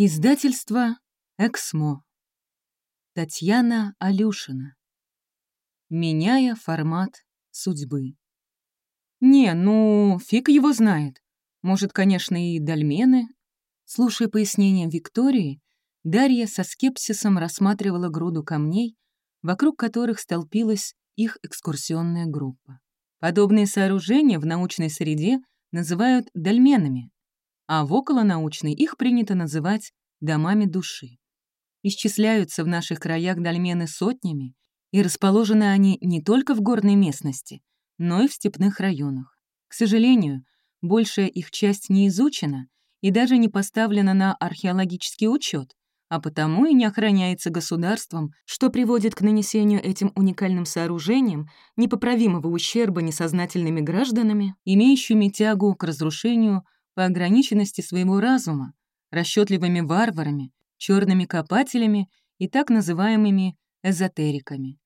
Издательство «Эксмо». Татьяна Алюшина. Меняя формат судьбы. Не, ну, фиг его знает. Может, конечно, и дольмены. Слушая пояснения Виктории, Дарья со скепсисом рассматривала груду камней, вокруг которых столпилась их экскурсионная группа. Подобные сооружения в научной среде называют дольменами, а в околонаучной их принято называть домами души. Исчисляются в наших краях дольмены сотнями, и расположены они не только в горной местности, но и в степных районах. К сожалению, большая их часть не изучена и даже не поставлена на археологический учет, а потому и не охраняется государством, что приводит к нанесению этим уникальным сооружениям непоправимого ущерба несознательными гражданами, имеющими тягу к разрушению по ограниченности своего разума, расчетливыми варварами, черными копателями и так называемыми эзотериками.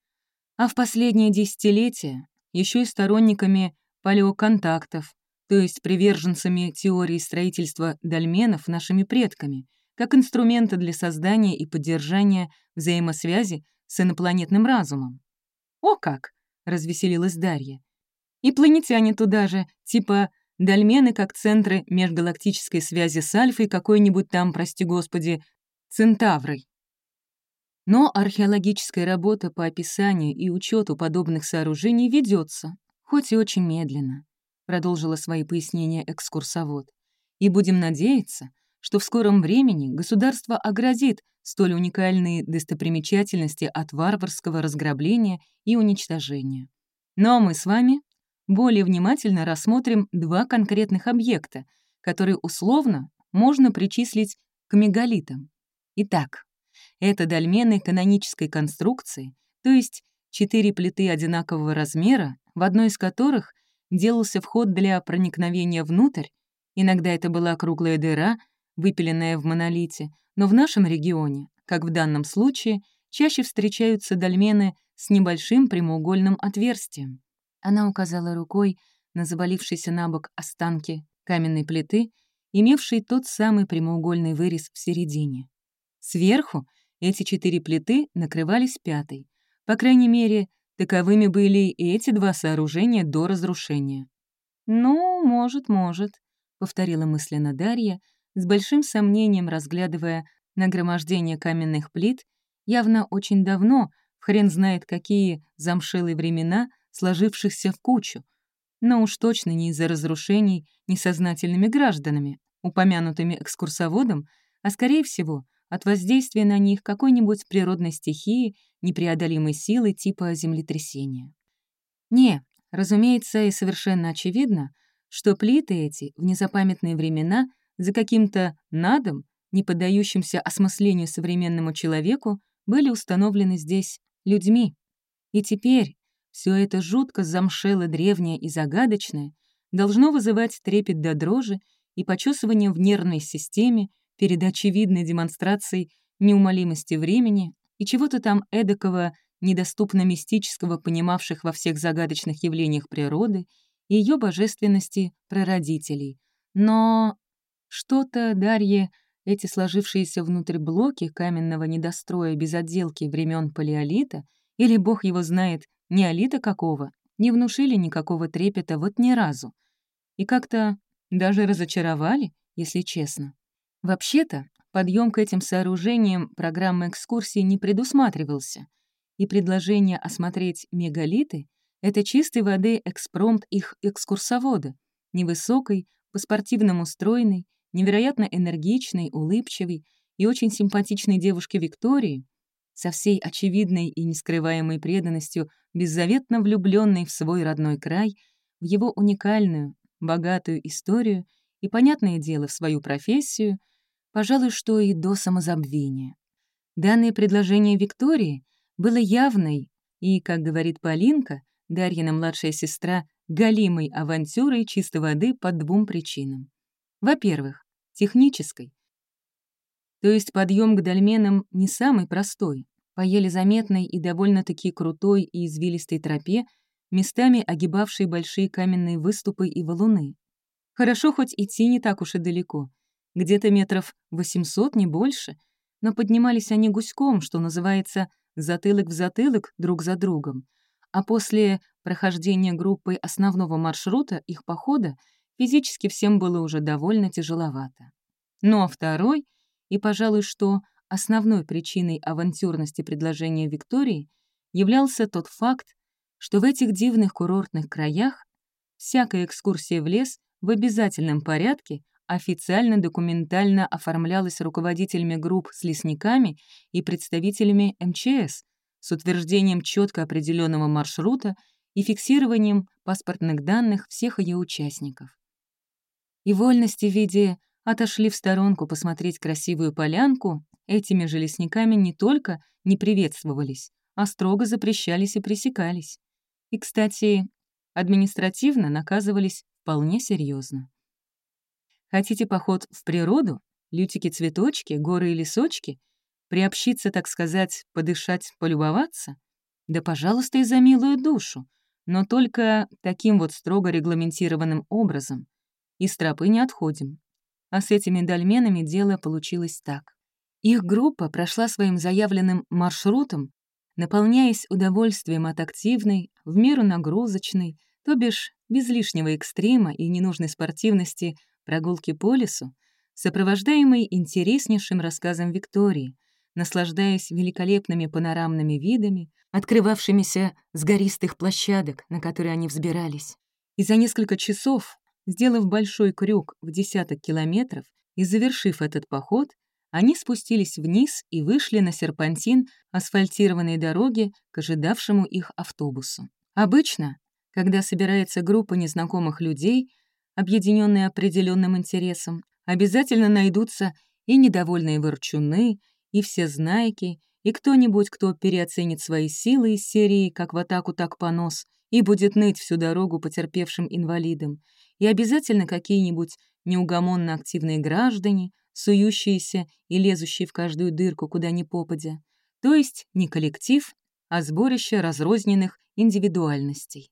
А в последние десятилетия еще и сторонниками палеоконтактов, то есть приверженцами теории строительства дольменов нашими предками, как инструмента для создания и поддержания взаимосвязи с инопланетным разумом. «О как!» — развеселилась Дарья. «И планетяне туда же, типа Дольмены как центры межгалактической связи с Альфой какой-нибудь там, прости господи, Центаврой. Но археологическая работа по описанию и учету подобных сооружений ведется, хоть и очень медленно, продолжила свои пояснения экскурсовод. И будем надеяться, что в скором времени государство оградит столь уникальные достопримечательности от варварского разграбления и уничтожения. Но мы с вами более внимательно рассмотрим два конкретных объекта, которые условно можно причислить к мегалитам. Итак, это дольмены канонической конструкции, то есть четыре плиты одинакового размера, в одной из которых делался вход для проникновения внутрь, иногда это была круглая дыра, выпиленная в монолите, но в нашем регионе, как в данном случае, чаще встречаются дольмены с небольшим прямоугольным отверстием. Она указала рукой на завалившиеся на бок останки каменной плиты, имевшей тот самый прямоугольный вырез в середине. Сверху эти четыре плиты накрывались пятой. По крайней мере, таковыми были и эти два сооружения до разрушения. «Ну, может, может», — повторила мысленно Дарья, с большим сомнением разглядывая нагромождение каменных плит, явно очень давно, в хрен знает какие замшелые времена — сложившихся в кучу, но уж точно не из-за разрушений несознательными гражданами, упомянутыми экскурсоводом, а, скорее всего, от воздействия на них какой-нибудь природной стихии, непреодолимой силы типа землетрясения. Не, разумеется, и совершенно очевидно, что плиты эти в незапамятные времена за каким-то надом, не поддающимся осмыслению современному человеку, были установлены здесь людьми. И теперь, все это жутко замшело древнее и загадочное должно вызывать трепет до дрожи и почесывание в нервной системе перед очевидной демонстрацией неумолимости времени и чего-то там эдакого, недоступно-мистического, понимавших во всех загадочных явлениях природы и ее божественности прародителей. Но что-то Дарье эти сложившиеся внутрь блоки каменного недостроя без отделки времен палеолита или, бог его знает, неолита какого, не внушили никакого трепета вот ни разу. И как-то даже разочаровали, если честно. Вообще-то, подъем к этим сооружениям программы экскурсии не предусматривался, и предложение осмотреть мегалиты — это чистой воды экспромт их экскурсовода, невысокой, по-спортивному стройной, невероятно энергичной, улыбчивой и очень симпатичной девушки Виктории, со всей очевидной и нескрываемой преданностью, беззаветно влюбленной в свой родной край, в его уникальную, богатую историю и, понятное дело, в свою профессию, пожалуй, что и до самозабвения. Данное предложение Виктории было явной и, как говорит Полинка, Дарьина младшая сестра, галимой авантюрой чистой воды по двум причинам. Во-первых, технической, то есть подъем к дольменам не самый простой, по еле заметной и довольно-таки крутой и извилистой тропе, местами огибавшей большие каменные выступы и валуны. Хорошо хоть идти не так уж и далеко. где-то метров 800, не больше, но поднимались они гуськом, что называется, затылок в затылок друг за другом, а после прохождения группой основного маршрута их похода физически всем было уже довольно тяжеловато. Ну а второй, и, пожалуй, что основной причиной авантюрности предложения Виктории являлся тот факт, что в этих дивных курортных краях всякая экскурсия в лес в обязательном порядке официально документально оформлялась руководителями групп с лесниками и представителями МЧС с утверждением четко определенного маршрута и фиксированием паспортных данных всех ее участников. И вольности в виде отошли в сторонку посмотреть красивую полянку, этими же лесниками не только не приветствовались, а строго запрещались и пресекались. И, кстати, административно наказывались вполне серьезно. Хотите поход в природу? Лютики-цветочки, горы и лесочки? Приобщиться, так сказать, подышать, полюбоваться? Да, пожалуйста, и за милую душу. Но только таким вот строго регламентированным образом. И с тропы не отходим. А с этими дольменами дело получилось так. Их группа прошла своим заявленным маршрутом, наполняясь удовольствием от активной, в меру нагрузочной, то бишь без лишнего экстрима и ненужной спортивности прогулки по лесу, сопровождаемой интереснейшим рассказом Виктории, наслаждаясь великолепными панорамными видами, открывавшимися с гористых площадок, на которые они взбирались. И за несколько часов, сделав большой крюк в десяток километров и завершив этот поход, они спустились вниз и вышли на серпантин асфальтированной дороги к ожидавшему их автобусу. Обычно, когда собирается группа незнакомых людей, объединенные определенным интересом, обязательно найдутся и недовольные ворчуны, и все знайки, и кто-нибудь, кто переоценит свои силы из серии «как в атаку, так понос» и будет ныть всю дорогу потерпевшим инвалидам, и обязательно какие-нибудь неугомонно активные граждане, сующиеся и лезущие в каждую дырку, куда ни попадя. То есть не коллектив, а сборище разрозненных индивидуальностей.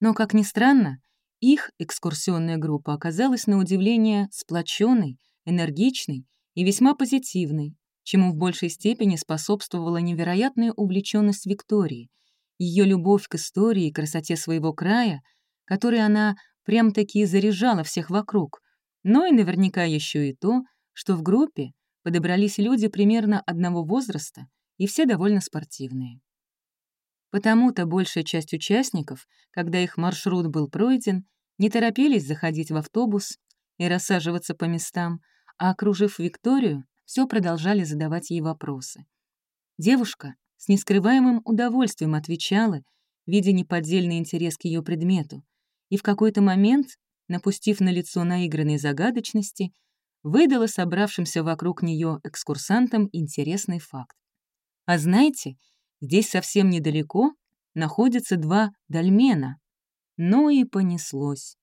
Но, как ни странно, их экскурсионная группа оказалась на удивление сплоченной, энергичной и весьма позитивной, чему в большей степени способствовала невероятная увлеченность Виктории, ее любовь к истории и красоте своего края, которой она прям-таки заряжала всех вокруг, но и наверняка еще и то, что в группе подобрались люди примерно одного возраста и все довольно спортивные. Потому-то большая часть участников, когда их маршрут был пройден, не торопились заходить в автобус и рассаживаться по местам, а, окружив Викторию, все продолжали задавать ей вопросы. Девушка с нескрываемым удовольствием отвечала, видя неподдельный интерес к ее предмету, и в какой-то момент, напустив на лицо наигранной загадочности, выдала собравшимся вокруг нее экскурсантам интересный факт. А знаете, Здесь совсем недалеко находятся два дольмена. Ну и понеслось.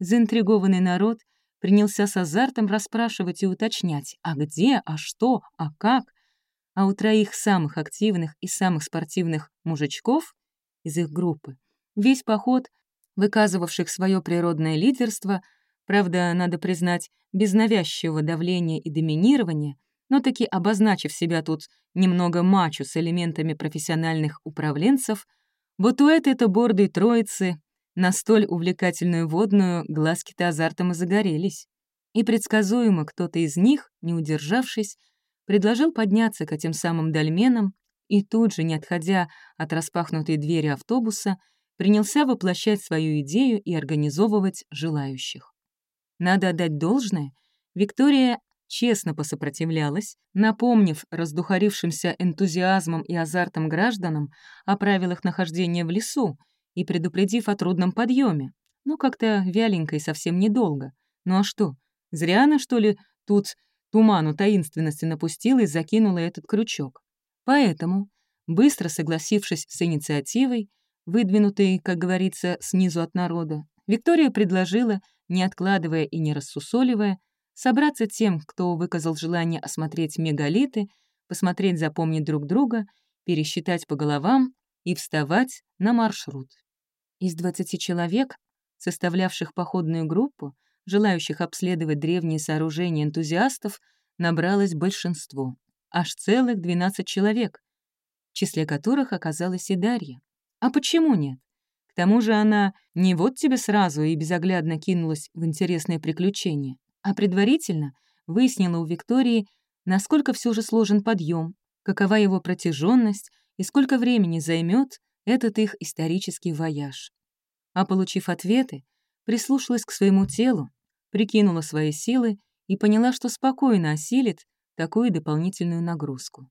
Заинтригованный народ принялся с азартом расспрашивать и уточнять, а где, а что, а как. А у троих самых активных и самых спортивных мужичков из их группы весь поход, выказывавших свое природное лидерство, правда, надо признать, без навязчивого давления и доминирования, но таки обозначив себя тут немного мачо с элементами профессиональных управленцев, вот у этой-то бордой троицы на столь увлекательную водную глазки-то азартом и загорелись. И предсказуемо кто-то из них, не удержавшись, предложил подняться к этим самым дольменам и тут же, не отходя от распахнутой двери автобуса, принялся воплощать свою идею и организовывать желающих. Надо отдать должное, Виктория честно посопротивлялась, напомнив раздухарившимся энтузиазмом и азартом гражданам о правилах нахождения в лесу и предупредив о трудном подъеме. Ну, как-то вяленько и совсем недолго. Ну а что, зря она, что ли, тут туману таинственности напустила и закинула этот крючок. Поэтому, быстро согласившись с инициативой, выдвинутой, как говорится, снизу от народа, Виктория предложила, не откладывая и не рассусоливая, собраться тем, кто выказал желание осмотреть мегалиты, посмотреть, запомнить друг друга, пересчитать по головам и вставать на маршрут. Из 20 человек, составлявших походную группу, желающих обследовать древние сооружения энтузиастов, набралось большинство. Аж целых 12 человек, в числе которых оказалась и Дарья. А почему нет? К тому же она не вот тебе сразу и безоглядно кинулась в интересное приключение, а предварительно выяснила у Виктории, насколько все же сложен подъем, какова его протяженность и сколько времени займет этот их исторический вояж. А получив ответы, прислушалась к своему телу, прикинула свои силы и поняла, что спокойно осилит такую дополнительную нагрузку.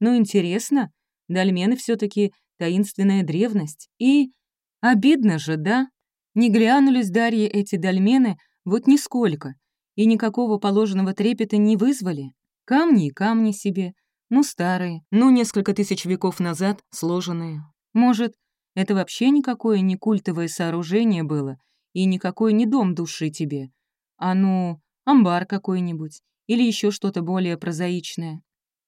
Ну, интересно, дольмены все таки таинственная древность. И обидно же, да? Не глянулись Дарье эти дольмены вот нисколько, и никакого положенного трепета не вызвали. Камни и камни себе, ну старые, ну несколько тысяч веков назад сложенные. Может, это вообще никакое не культовое сооружение было, и никакой не дом души тебе, а ну, амбар какой-нибудь, или еще что-то более прозаичное.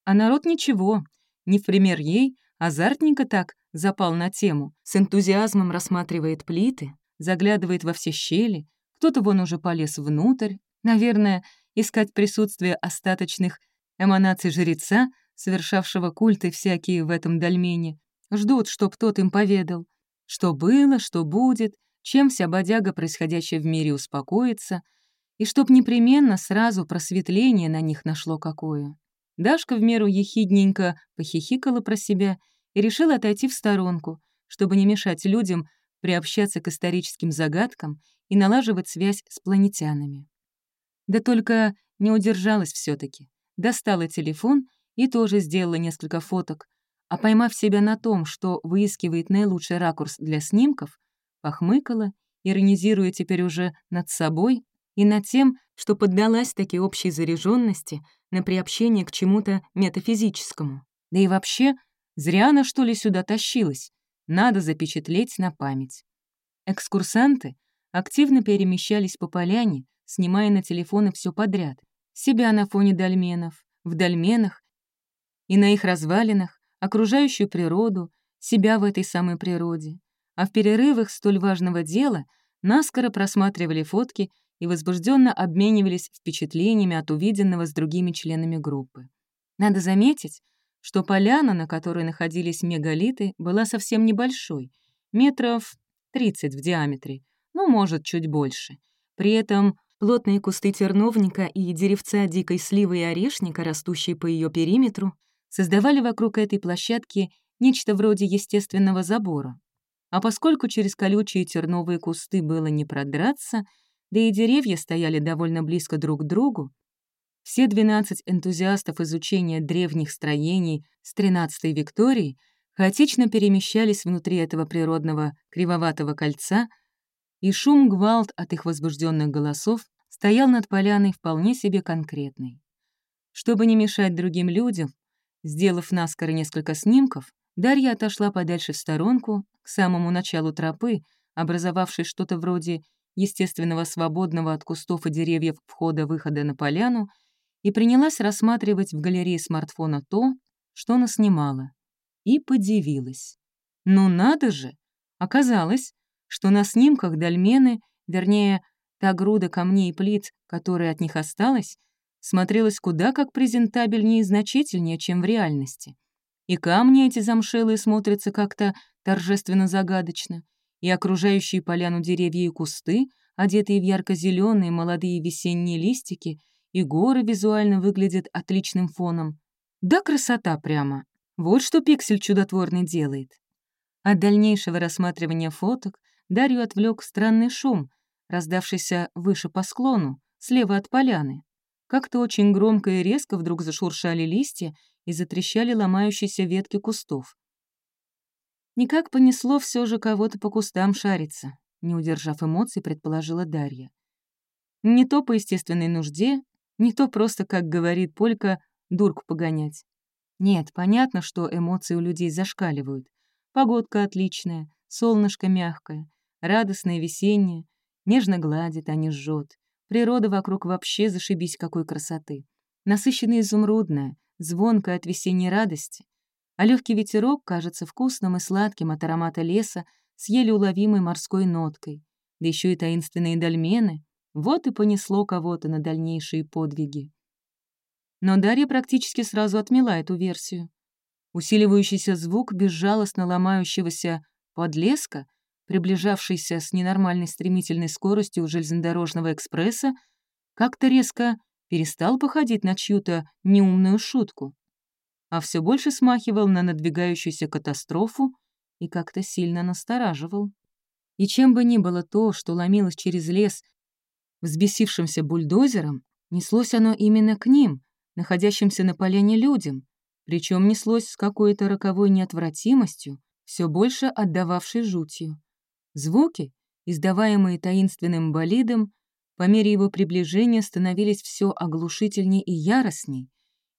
А народ ничего, не в пример ей, азартненько так запал на тему, с энтузиазмом рассматривает плиты, заглядывает во все щели, кто-то вон уже полез внутрь, наверное, искать присутствие остаточных эманаций жреца, совершавшего культы всякие в этом дольмене, ждут, чтоб тот им поведал, что было, что будет, чем вся бодяга, происходящая в мире, успокоится, и чтоб непременно сразу просветление на них нашло какое. Дашка в меру ехидненько похихикала про себя и решила отойти в сторонку, чтобы не мешать людям приобщаться к историческим загадкам и налаживать связь с планетянами. Да только не удержалась все таки Достала телефон и тоже сделала несколько фоток, а поймав себя на том, что выискивает наилучший ракурс для снимков, похмыкала, иронизируя теперь уже над собой и над тем, что поддалась таки общей заряженности на приобщение к чему-то метафизическому. Да и вообще, зря она что ли сюда тащилась, надо запечатлеть на память. Экскурсанты активно перемещались по поляне, снимая на телефоны все подряд. Себя на фоне дольменов, в дольменах и на их развалинах, окружающую природу, себя в этой самой природе. А в перерывах столь важного дела наскоро просматривали фотки и возбужденно обменивались впечатлениями от увиденного с другими членами группы. Надо заметить, что поляна, на которой находились мегалиты, была совсем небольшой, метров 30 в диаметре, ну, может, чуть больше. При этом плотные кусты терновника и деревца дикой сливы и орешника, растущие по ее периметру, создавали вокруг этой площадки нечто вроде естественного забора. А поскольку через колючие терновые кусты было не продраться, да и деревья стояли довольно близко друг к другу, все 12 энтузиастов изучения древних строений с 13-й Виктории хаотично перемещались внутри этого природного кривоватого кольца, и шум-гвалт от их возбужденных голосов стоял над поляной вполне себе конкретный. Чтобы не мешать другим людям, сделав наскоро несколько снимков, Дарья отошла подальше в сторонку, к самому началу тропы, образовавшей что-то вроде естественного свободного от кустов и деревьев входа-выхода на поляну, и принялась рассматривать в галерее смартфона то, что она снимала. И подивилась. Ну надо же! Оказалось, что на снимках дольмены, вернее, та груда камней и плит, которая от них осталась, смотрелась куда как презентабельнее и значительнее, чем в реальности. И камни эти замшелые смотрятся как-то торжественно-загадочно, и окружающие поляну деревья и кусты, одетые в ярко-зеленые молодые весенние листики, и горы визуально выглядят отличным фоном. Да красота прямо! Вот что пиксель чудотворный делает. От дальнейшего рассматривания фоток Дарью отвлек странный шум, раздавшийся выше по склону, слева от поляны. Как-то очень громко и резко вдруг зашуршали листья и затрещали ломающиеся ветки кустов. Никак понесло все же кого-то по кустам шариться, не удержав эмоций, предположила Дарья. Не то по естественной нужде, не то просто, как говорит Полька, дурку погонять. Нет, понятно, что эмоции у людей зашкаливают. Погодка отличная, солнышко мягкое, радостное весеннее, нежно гладит, а не жжет. Природа вокруг вообще зашибись какой красоты. Насыщенная изумрудная, звонкая от весенней радости, а легкий ветерок кажется вкусным и сладким от аромата леса с еле уловимой морской ноткой, да еще и таинственные дольмены, Вот и понесло кого-то на дальнейшие подвиги. Но Дарья практически сразу отмела эту версию. Усиливающийся звук безжалостно ломающегося подлеска, приближавшийся с ненормальной стремительной скоростью у железнодорожного экспресса, как-то резко перестал походить на чью-то неумную шутку, а все больше смахивал на надвигающуюся катастрофу и как-то сильно настораживал. И чем бы ни было то, что ломилось через лес взбесившимся бульдозером, неслось оно именно к ним, находящимся на поляне людям, причем неслось с какой-то роковой неотвратимостью, все больше отдававшей жутью. Звуки, издаваемые таинственным болидом, по мере его приближения становились все оглушительней и яростней,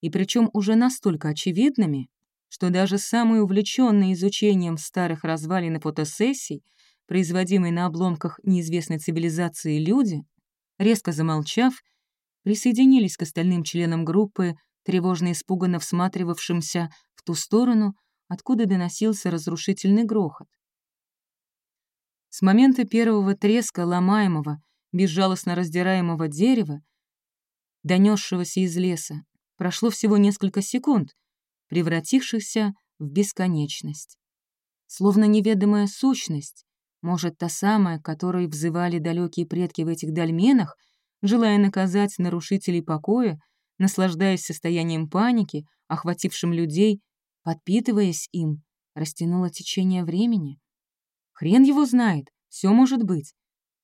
и причем уже настолько очевидными, что даже самые увлеченные изучением старых развалин и фотосессий, производимые на обломках неизвестной цивилизации люди, резко замолчав, присоединились к остальным членам группы, тревожно испуганно всматривавшимся в ту сторону, откуда доносился разрушительный грохот. С момента первого треска ломаемого, безжалостно раздираемого дерева, донесшегося из леса, прошло всего несколько секунд, превратившихся в бесконечность. Словно неведомая сущность, может, та самая, которой взывали далекие предки в этих дольменах, желая наказать нарушителей покоя, наслаждаясь состоянием паники, охватившим людей, подпитываясь им, растянуло течение времени. Хрен его знает, все может быть.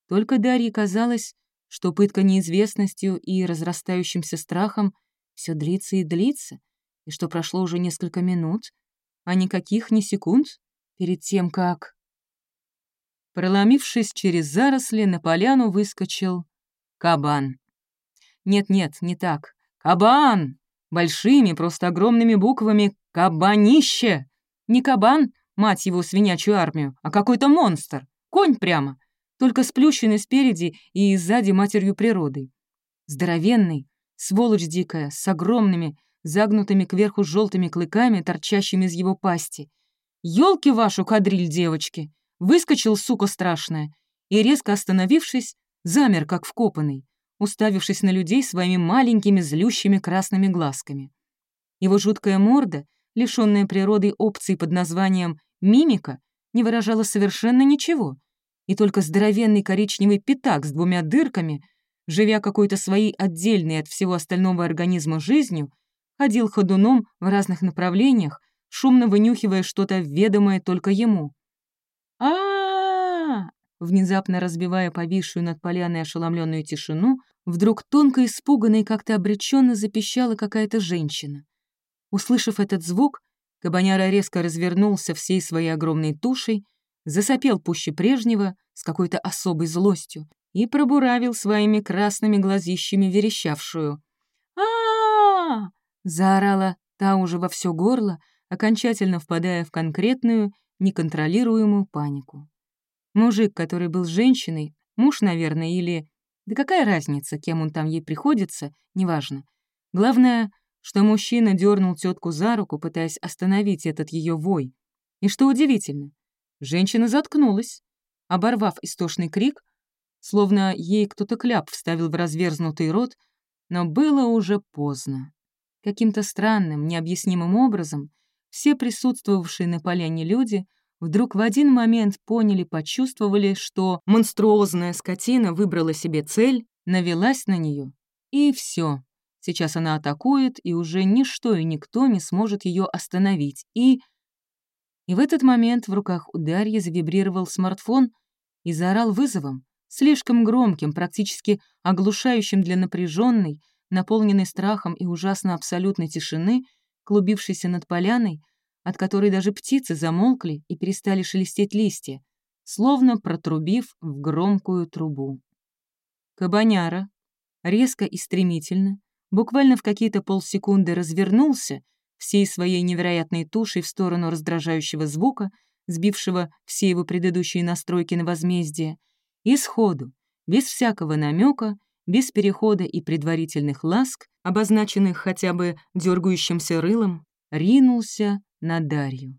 Только Дарье казалось, что пытка неизвестностью и разрастающимся страхом все длится и длится, и что прошло уже несколько минут, а никаких ни секунд перед тем, как... Проломившись через заросли, на поляну выскочил кабан. Нет-нет, не так. Кабан! Большими, просто огромными буквами «Кабанище!» Не кабан, мать его, свинячью армию, а какой-то монстр. Конь прямо, только сплющенный спереди и сзади матерью природой. Здоровенный, сволочь дикая, с огромными, загнутыми кверху желтыми клыками, торчащими из его пасти. Ёлки вашу, кадриль девочки! Выскочил, сука страшная, и, резко остановившись, замер, как вкопанный, уставившись на людей своими маленькими злющими красными глазками. Его жуткая морда, лишённая природой опции под названием «мимика», не выражала совершенно ничего, и только здоровенный коричневый пятак с двумя дырками, живя какой-то своей отдельной от всего остального организма жизнью, ходил ходуном в разных направлениях, шумно вынюхивая что-то ведомое только ему а, Внезапно разбивая повисшую над поляной ошеломленную тишину, вдруг тонко испуганно и как-то обреченно запищала какая-то женщина. Услышав этот звук, Кабаняра резко развернулся всей своей огромной тушей, засопел пуще прежнего с какой-то особой злостью и пробуравил своими красными глазищами верещавшую. а, заорала та уже во все горло, окончательно впадая в конкретную неконтролируемую панику. Мужик, который был женщиной, муж, наверное, или... Да какая разница, кем он там ей приходится, неважно. Главное, что мужчина дернул тетку за руку, пытаясь остановить этот ее вой. И что удивительно, женщина заткнулась, оборвав истошный крик, словно ей кто-то кляп вставил в разверзнутый рот, но было уже поздно. Каким-то странным, необъяснимым образом все присутствовавшие на поляне люди вдруг в один момент поняли, почувствовали, что монструозная скотина выбрала себе цель, навелась на нее, и все. Сейчас она атакует, и уже ничто и никто не сможет ее остановить. И... И в этот момент в руках у Дарьи завибрировал смартфон и заорал вызовом, слишком громким, практически оглушающим для напряженной, наполненной страхом и ужасно абсолютной тишины, клубившейся над поляной, от которой даже птицы замолкли и перестали шелестеть листья, словно протрубив в громкую трубу. Кабаняра, резко и стремительно, буквально в какие-то полсекунды развернулся всей своей невероятной тушей в сторону раздражающего звука, сбившего все его предыдущие настройки на возмездие, и сходу, без всякого намека, без перехода и предварительных ласк, обозначенных хотя бы дергающимся рылом, ринулся на Дарью.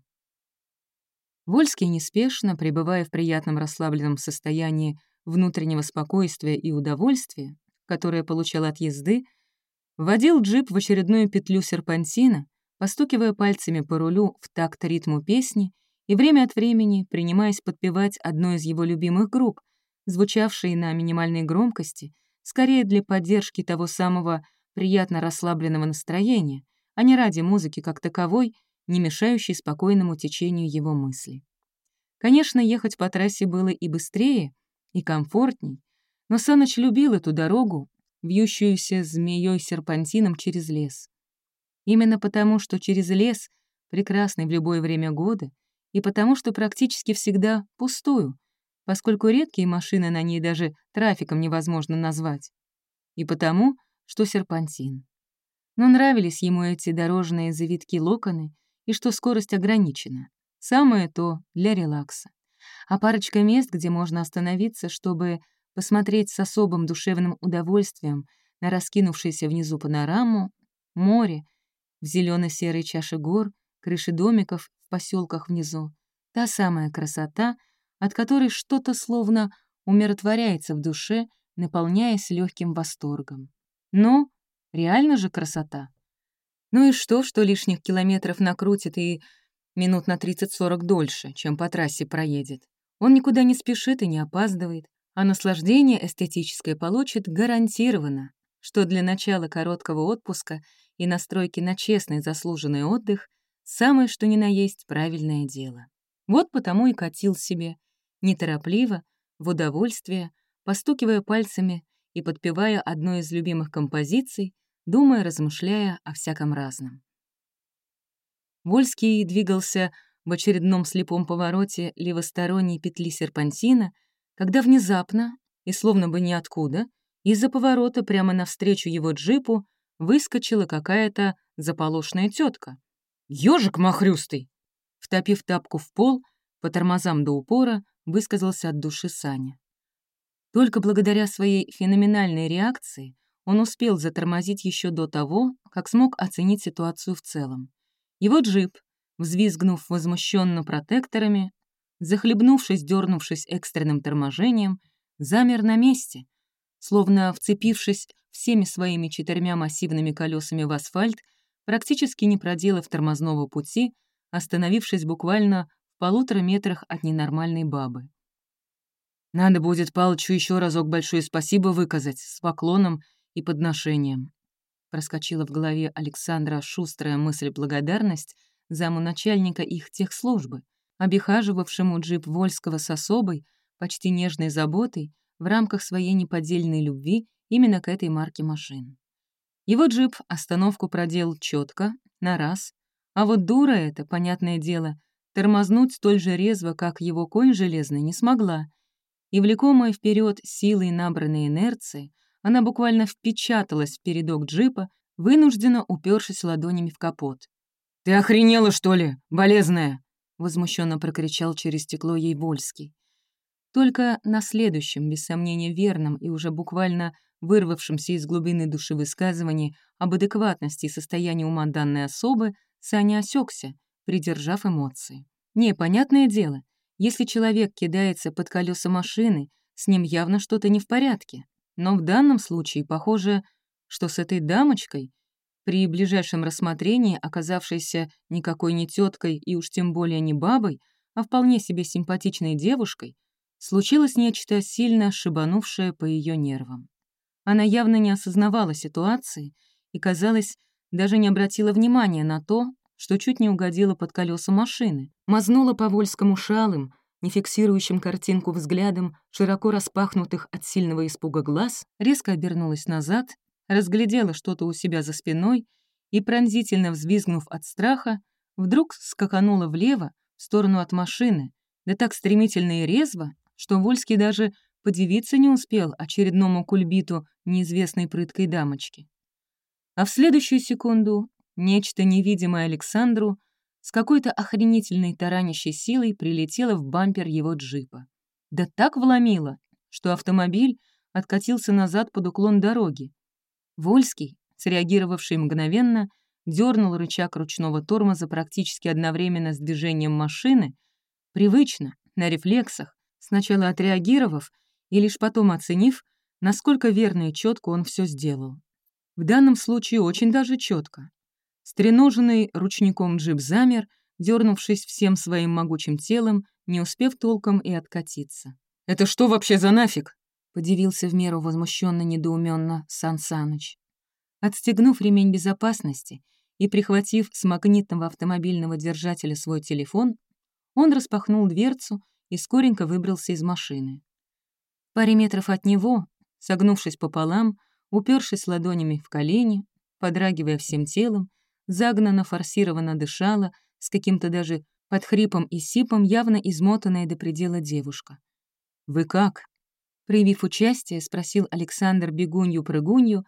Вольский неспешно, пребывая в приятном расслабленном состоянии внутреннего спокойствия и удовольствия, которое получал от езды, вводил джип в очередную петлю серпантина, постукивая пальцами по рулю в такт ритму песни и время от времени принимаясь подпевать одной из его любимых групп, звучавшей на минимальной громкости, скорее для поддержки того самого приятно расслабленного настроения, а не ради музыки как таковой, не мешающей спокойному течению его мыслей. Конечно, ехать по трассе было и быстрее, и комфортней, но Саныч любил эту дорогу, вьющуюся змеей серпантином через лес. Именно потому, что через лес, прекрасный в любое время года, и потому, что практически всегда пустую, поскольку редкие машины на ней даже трафиком невозможно назвать. И потому, что серпантин. Но нравились ему эти дорожные завитки-локоны и что скорость ограничена. Самое то для релакса. А парочка мест, где можно остановиться, чтобы посмотреть с особым душевным удовольствием на раскинувшуюся внизу панораму, море, в зелено серой чаше гор, крыши домиков в поселках внизу. Та самая красота, от которой что-то словно умиротворяется в душе, наполняясь легким восторгом. Ну, реально же красота. Ну и что, что лишних километров накрутит и минут на 30-40 дольше, чем по трассе проедет. Он никуда не спешит и не опаздывает, а наслаждение эстетическое получит гарантированно, что для начала короткого отпуска и настройки на честный заслуженный отдых самое что ни на есть правильное дело. Вот потому и катил себе, неторопливо, в удовольствие, постукивая пальцами и подпевая одну из любимых композиций, думая, размышляя о всяком разном. Вольский двигался в очередном слепом повороте левосторонней петли серпантина, когда внезапно, и словно бы ниоткуда, из-за поворота прямо навстречу его джипу выскочила какая-то заполошная тетка. «Ёжик махрюстый!» Втопив тапку в пол, по тормозам до упора, высказался от души Саня. Только благодаря своей феноменальной реакции он успел затормозить еще до того, как смог оценить ситуацию в целом. Его джип, взвизгнув возмущенно протекторами, захлебнувшись, дернувшись экстренным торможением, замер на месте, словно вцепившись всеми своими четырьмя массивными колесами в асфальт, практически не проделав тормозного пути, остановившись буквально в полутора метрах от ненормальной бабы. Надо будет Палычу еще разок большое спасибо выказать с поклоном и подношением проскочила в голове Александра шустрая мысль благодарность заму начальника их техслужбы, обихаживавшему джип Вольского с особой, почти нежной заботой в рамках своей неподдельной любви именно к этой марке машин. Его джип остановку проделал четко, на раз, а вот дура эта, понятное дело, тормознуть столь же резво, как его конь железный, не смогла, и, влекомая вперед силой набранной инерции, она буквально впечаталась в передок джипа, вынужденно упершись ладонями в капот. «Ты охренела, что ли, болезная?» — возмущенно прокричал через стекло ей Вольский. Только на следующем, без сомнения верном и уже буквально вырвавшемся из глубины души высказывании об адекватности и состоянии ума данной особы, Саня осекся, придержав эмоции. Не, понятное дело, если человек кидается под колеса машины, с ним явно что-то не в порядке. Но в данном случае похоже, что с этой дамочкой, при ближайшем рассмотрении оказавшейся никакой не теткой и уж тем более не бабой, а вполне себе симпатичной девушкой, случилось нечто сильно шибанувшее по ее нервам. Она явно не осознавала ситуации и, казалось, даже не обратила внимания на то, что чуть не угодила под колеса машины, мазнула по Вольскому шалым, не фиксирующим картинку взглядом широко распахнутых от сильного испуга глаз, резко обернулась назад, разглядела что-то у себя за спиной и, пронзительно взвизгнув от страха, вдруг скаканула влево, в сторону от машины, да так стремительно и резво, что Вольский даже подивиться не успел очередному кульбиту неизвестной прыткой дамочки. А в следующую секунду нечто невидимое Александру с какой-то охренительной таранящей силой прилетела в бампер его джипа. Да так вломило, что автомобиль откатился назад под уклон дороги. Вольский, среагировавший мгновенно, дернул рычаг ручного тормоза практически одновременно с движением машины, привычно, на рефлексах, сначала отреагировав и лишь потом оценив, насколько верно и четко он все сделал. В данном случае очень даже четко. Стреноженный ручником джип замер, дернувшись всем своим могучим телом, не успев толком и откатиться. «Это что вообще за нафиг?» — подивился в меру возмущенно недоуменно Сан Саныч. Отстегнув ремень безопасности и прихватив с магнитного автомобильного держателя свой телефон, он распахнул дверцу и скоренько выбрался из машины. В паре метров от него, согнувшись пополам, упершись ладонями в колени, подрагивая всем телом, загнанно форсированно дышала, с каким-то даже под хрипом и сипом явно измотанная до предела девушка. «Вы как?» Проявив участие, спросил Александр бегунью-прыгунью,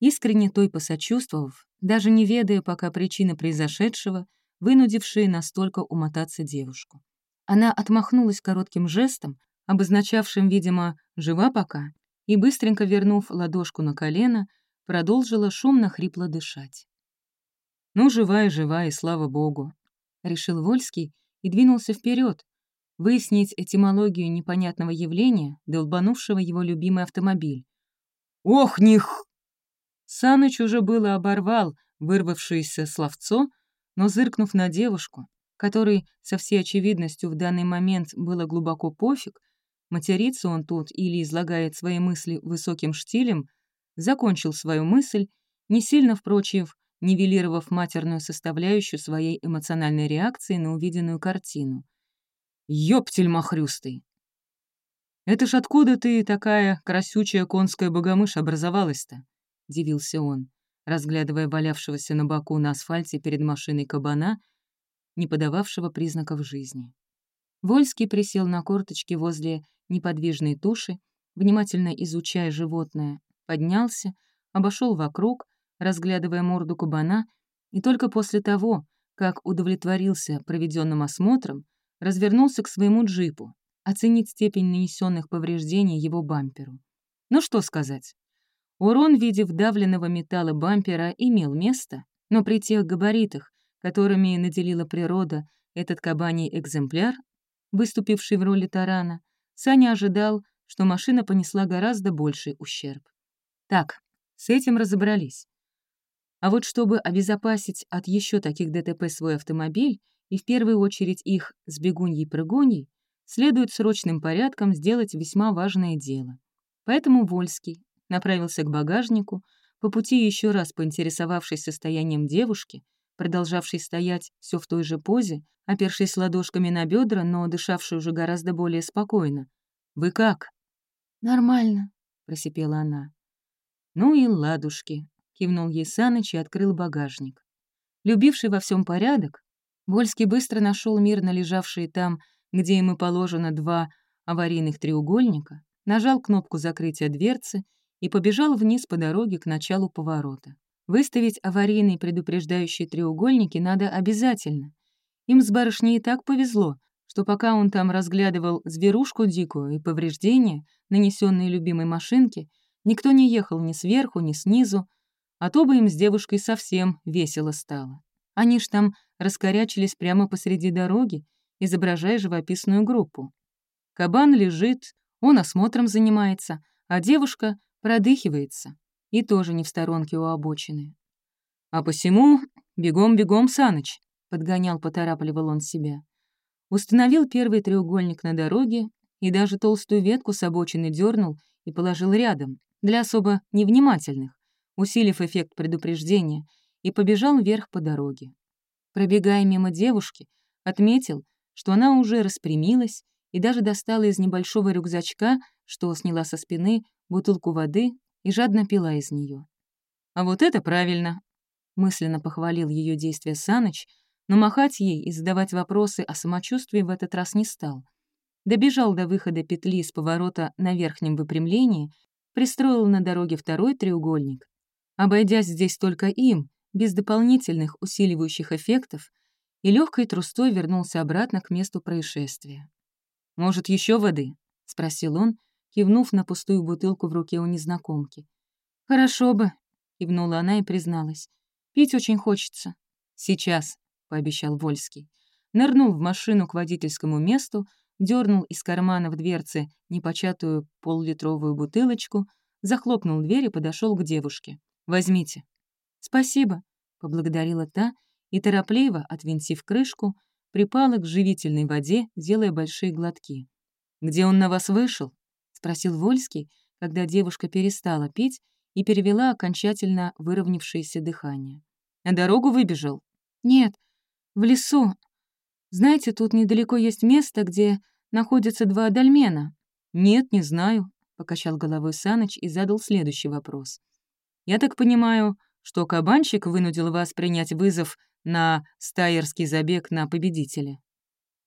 искренне той посочувствовав, даже не ведая пока причины произошедшего, вынудившие настолько умотаться девушку. Она отмахнулась коротким жестом, обозначавшим, видимо, «жива пока», и, быстренько вернув ладошку на колено, продолжила шумно хрипло дышать. «Ну, живая, живая, слава богу», — решил Вольский и двинулся вперед, выяснить этимологию непонятного явления, долбанувшего его любимый автомобиль. «Ох, них!» Саныч уже было оборвал вырвавшееся словцо, но, зыркнув на девушку, которой со всей очевидностью в данный момент было глубоко пофиг, матерится он тут или излагает свои мысли высоким штилем, закончил свою мысль, не сильно, впрочем, нивелировав матерную составляющую своей эмоциональной реакции на увиденную картину. «Ёптель махрюстый!» «Это ж откуда ты такая красючая конская богомышь образовалась-то?» — дивился он, разглядывая валявшегося на боку на асфальте перед машиной кабана, не подававшего признаков жизни. Вольский присел на корточки возле неподвижной туши, внимательно изучая животное, поднялся, обошел вокруг, разглядывая морду кабана, и только после того, как удовлетворился проведенным осмотром, развернулся к своему джипу, оценить степень нанесенных повреждений его бамперу. Ну что сказать. Урон в виде вдавленного металла бампера имел место, но при тех габаритах, которыми наделила природа этот кабаний экземпляр, выступивший в роли тарана, Саня ожидал, что машина понесла гораздо больший ущерб. Так, с этим разобрались. А вот чтобы обезопасить от еще таких ДТП свой автомобиль, и в первую очередь их с бегуньей-прыгуньей, следует срочным порядком сделать весьма важное дело. Поэтому Вольский направился к багажнику, по пути еще раз поинтересовавшись состоянием девушки, продолжавшей стоять все в той же позе, опершись ладошками на бедра, но дышавшей уже гораздо более спокойно. «Вы как?» «Нормально», — просипела она. «Ну и ладушки», — кивнул ей Саныч и открыл багажник. Любивший во всем порядок, Вольский быстро нашел мирно лежавшие там, где ему положено два аварийных треугольника, нажал кнопку закрытия дверцы и побежал вниз по дороге к началу поворота. Выставить аварийные предупреждающие треугольники надо обязательно. Им с барышней и так повезло, что пока он там разглядывал зверушку дикую и повреждения, нанесенные любимой машинке, никто не ехал ни сверху, ни снизу, а то бы им с девушкой совсем весело стало. Они ж там раскорячились прямо посреди дороги, изображая живописную группу. Кабан лежит, он осмотром занимается, а девушка продыхивается, и тоже не в сторонке у обочины. А посему бегом-бегом, Саныч, подгонял, поторапливал он себя. Установил первый треугольник на дороге и даже толстую ветку с обочины дернул и положил рядом, для особо невнимательных, усилив эффект предупреждения, и побежал вверх по дороге. Пробегая мимо девушки, отметил, что она уже распрямилась и даже достала из небольшого рюкзачка, что сняла со спины, бутылку воды и жадно пила из нее. «А вот это правильно!» Мысленно похвалил ее действия Саныч, но махать ей и задавать вопросы о самочувствии в этот раз не стал. Добежал до выхода петли с поворота на верхнем выпрямлении, пристроил на дороге второй треугольник. Обойдясь здесь только им, без дополнительных усиливающих эффектов, и легкой трустой вернулся обратно к месту происшествия. «Может, еще воды?» — спросил он, кивнув на пустую бутылку в руке у незнакомки. «Хорошо бы», — кивнула она и призналась. «Пить очень хочется». «Сейчас», — пообещал Вольский. Нырнул в машину к водительскому месту, дернул из кармана в дверце непочатую поллитровую бутылочку, захлопнул дверь и подошел к девушке. «Возьмите». «Спасибо», — поблагодарила та и, торопливо, отвинтив крышку, припала к живительной воде, делая большие глотки. «Где он на вас вышел?» — спросил Вольский, когда девушка перестала пить и перевела окончательно выровнявшееся дыхание. «На дорогу выбежал?» «Нет, в лесу. Знаете, тут недалеко есть место, где находятся два дольмена». «Нет, не знаю», — покачал головой Саныч и задал следующий вопрос. «Я так понимаю, что кабанчик вынудил вас принять вызов на стайерский забег на победителя?»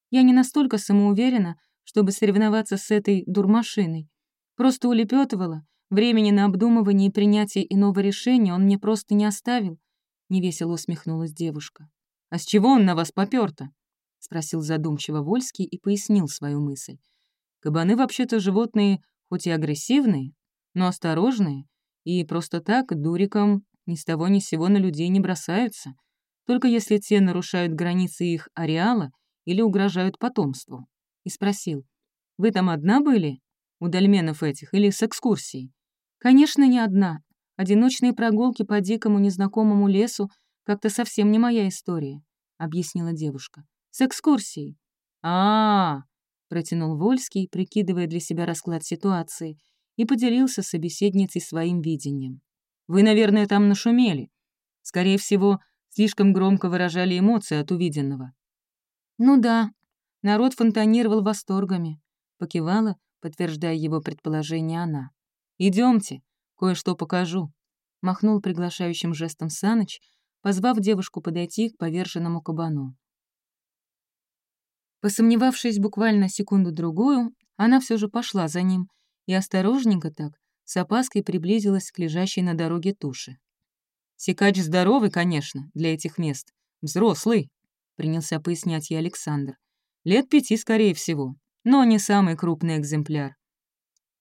«Я не настолько самоуверена, чтобы соревноваться с этой дурмашиной. Просто улепетывала, времени на обдумывание и принятие иного решения он мне просто не оставил», — невесело усмехнулась девушка. «А с чего он на вас попёр-то?» — спросил задумчиво Вольский и пояснил свою мысль. «Кабаны вообще-то животные, хоть и агрессивные, но осторожные, и просто так дуриком ни с того ни с сего на людей не бросаются, только если те нарушают границы их ареала или угрожают потомству и спросил, «Вы там одна были? У дольменов этих или с экскурсией?» «Конечно, не одна. Одиночные прогулки по дикому незнакомому лесу как-то совсем не моя история», — объяснила девушка. «С экскурсией». А -а -а, протянул Вольский, прикидывая для себя расклад ситуации, и поделился с собеседницей своим видением. «Вы, наверное, там нашумели. Скорее всего, слишком громко выражали эмоции от увиденного». «Ну да, Народ фонтанировал восторгами. Покивала, подтверждая его предположение она. Идемте, кое-что покажу», — махнул приглашающим жестом Саныч, позвав девушку подойти к поверженному кабану. Посомневавшись буквально секунду-другую, она все же пошла за ним и осторожненько так, с опаской приблизилась к лежащей на дороге туше. «Секач здоровый, конечно, для этих мест. Взрослый», — принялся пояснять ей Александр. Лет пяти, скорее всего, но не самый крупный экземпляр.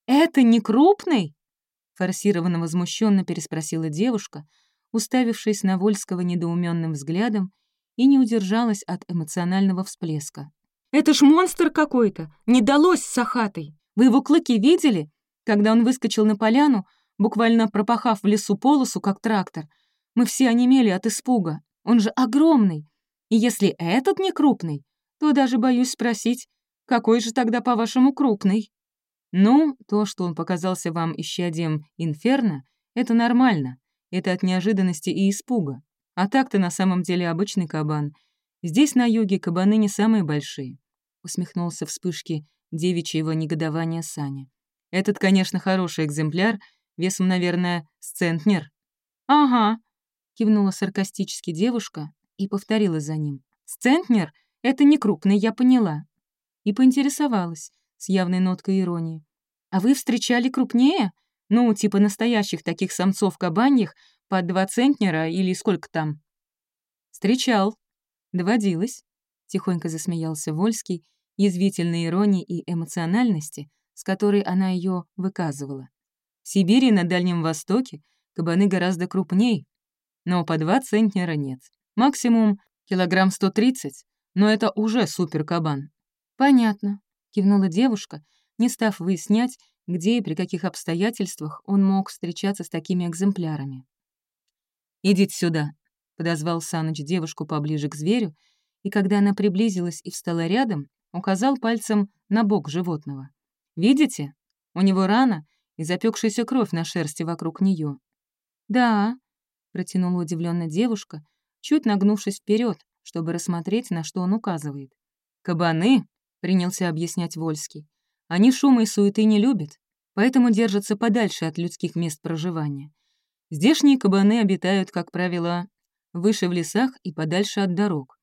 «Это не крупный?» — форсированно возмущенно переспросила девушка, уставившись на Вольского недоуменным взглядом, и не удержалась от эмоционального всплеска. «Это ж монстр какой-то! Не далось с Сахатой! Вы его клыки видели? Когда он выскочил на поляну, буквально пропахав в лесу полосу, как трактор, мы все онемели от испуга. Он же огромный! И если этот не крупный, то даже боюсь спросить, какой же тогда, по-вашему, крупный? Ну, то, что он показался вам исчадием инферно, это нормально. Это от неожиданности и испуга. А так-то на самом деле обычный кабан. Здесь, на юге, кабаны не самые большие. Усмехнулся вспышки девичьего негодования Саня. Этот, конечно, хороший экземпляр, весом, наверное, с центнер. «Ага», — кивнула саркастически девушка и повторила за ним. «Сцентнер — это не крупный, я поняла. И поинтересовалась, с явной ноткой иронии. А вы встречали крупнее? Ну, типа настоящих таких самцов-кабаньих по два центнера или сколько там? Встречал. Доводилось. Тихонько засмеялся Вольский, язвительной иронии и эмоциональности, с которой она ее выказывала. В Сибири на Дальнем Востоке кабаны гораздо крупнее, но по два центнера нет. Максимум килограмм сто тридцать но это уже суперкабан». «Понятно», — кивнула девушка, не став выяснять, где и при каких обстоятельствах он мог встречаться с такими экземплярами. «Идите сюда», — подозвал Саныч девушку поближе к зверю, и когда она приблизилась и встала рядом, указал пальцем на бок животного. «Видите? У него рана и запекшаяся кровь на шерсти вокруг нее. «Да», — протянула удивленно девушка, чуть нагнувшись вперед, чтобы рассмотреть, на что он указывает. «Кабаны», — принялся объяснять Вольский, — «они шума и суеты не любят, поэтому держатся подальше от людских мест проживания. Здешние кабаны обитают, как правило, выше в лесах и подальше от дорог.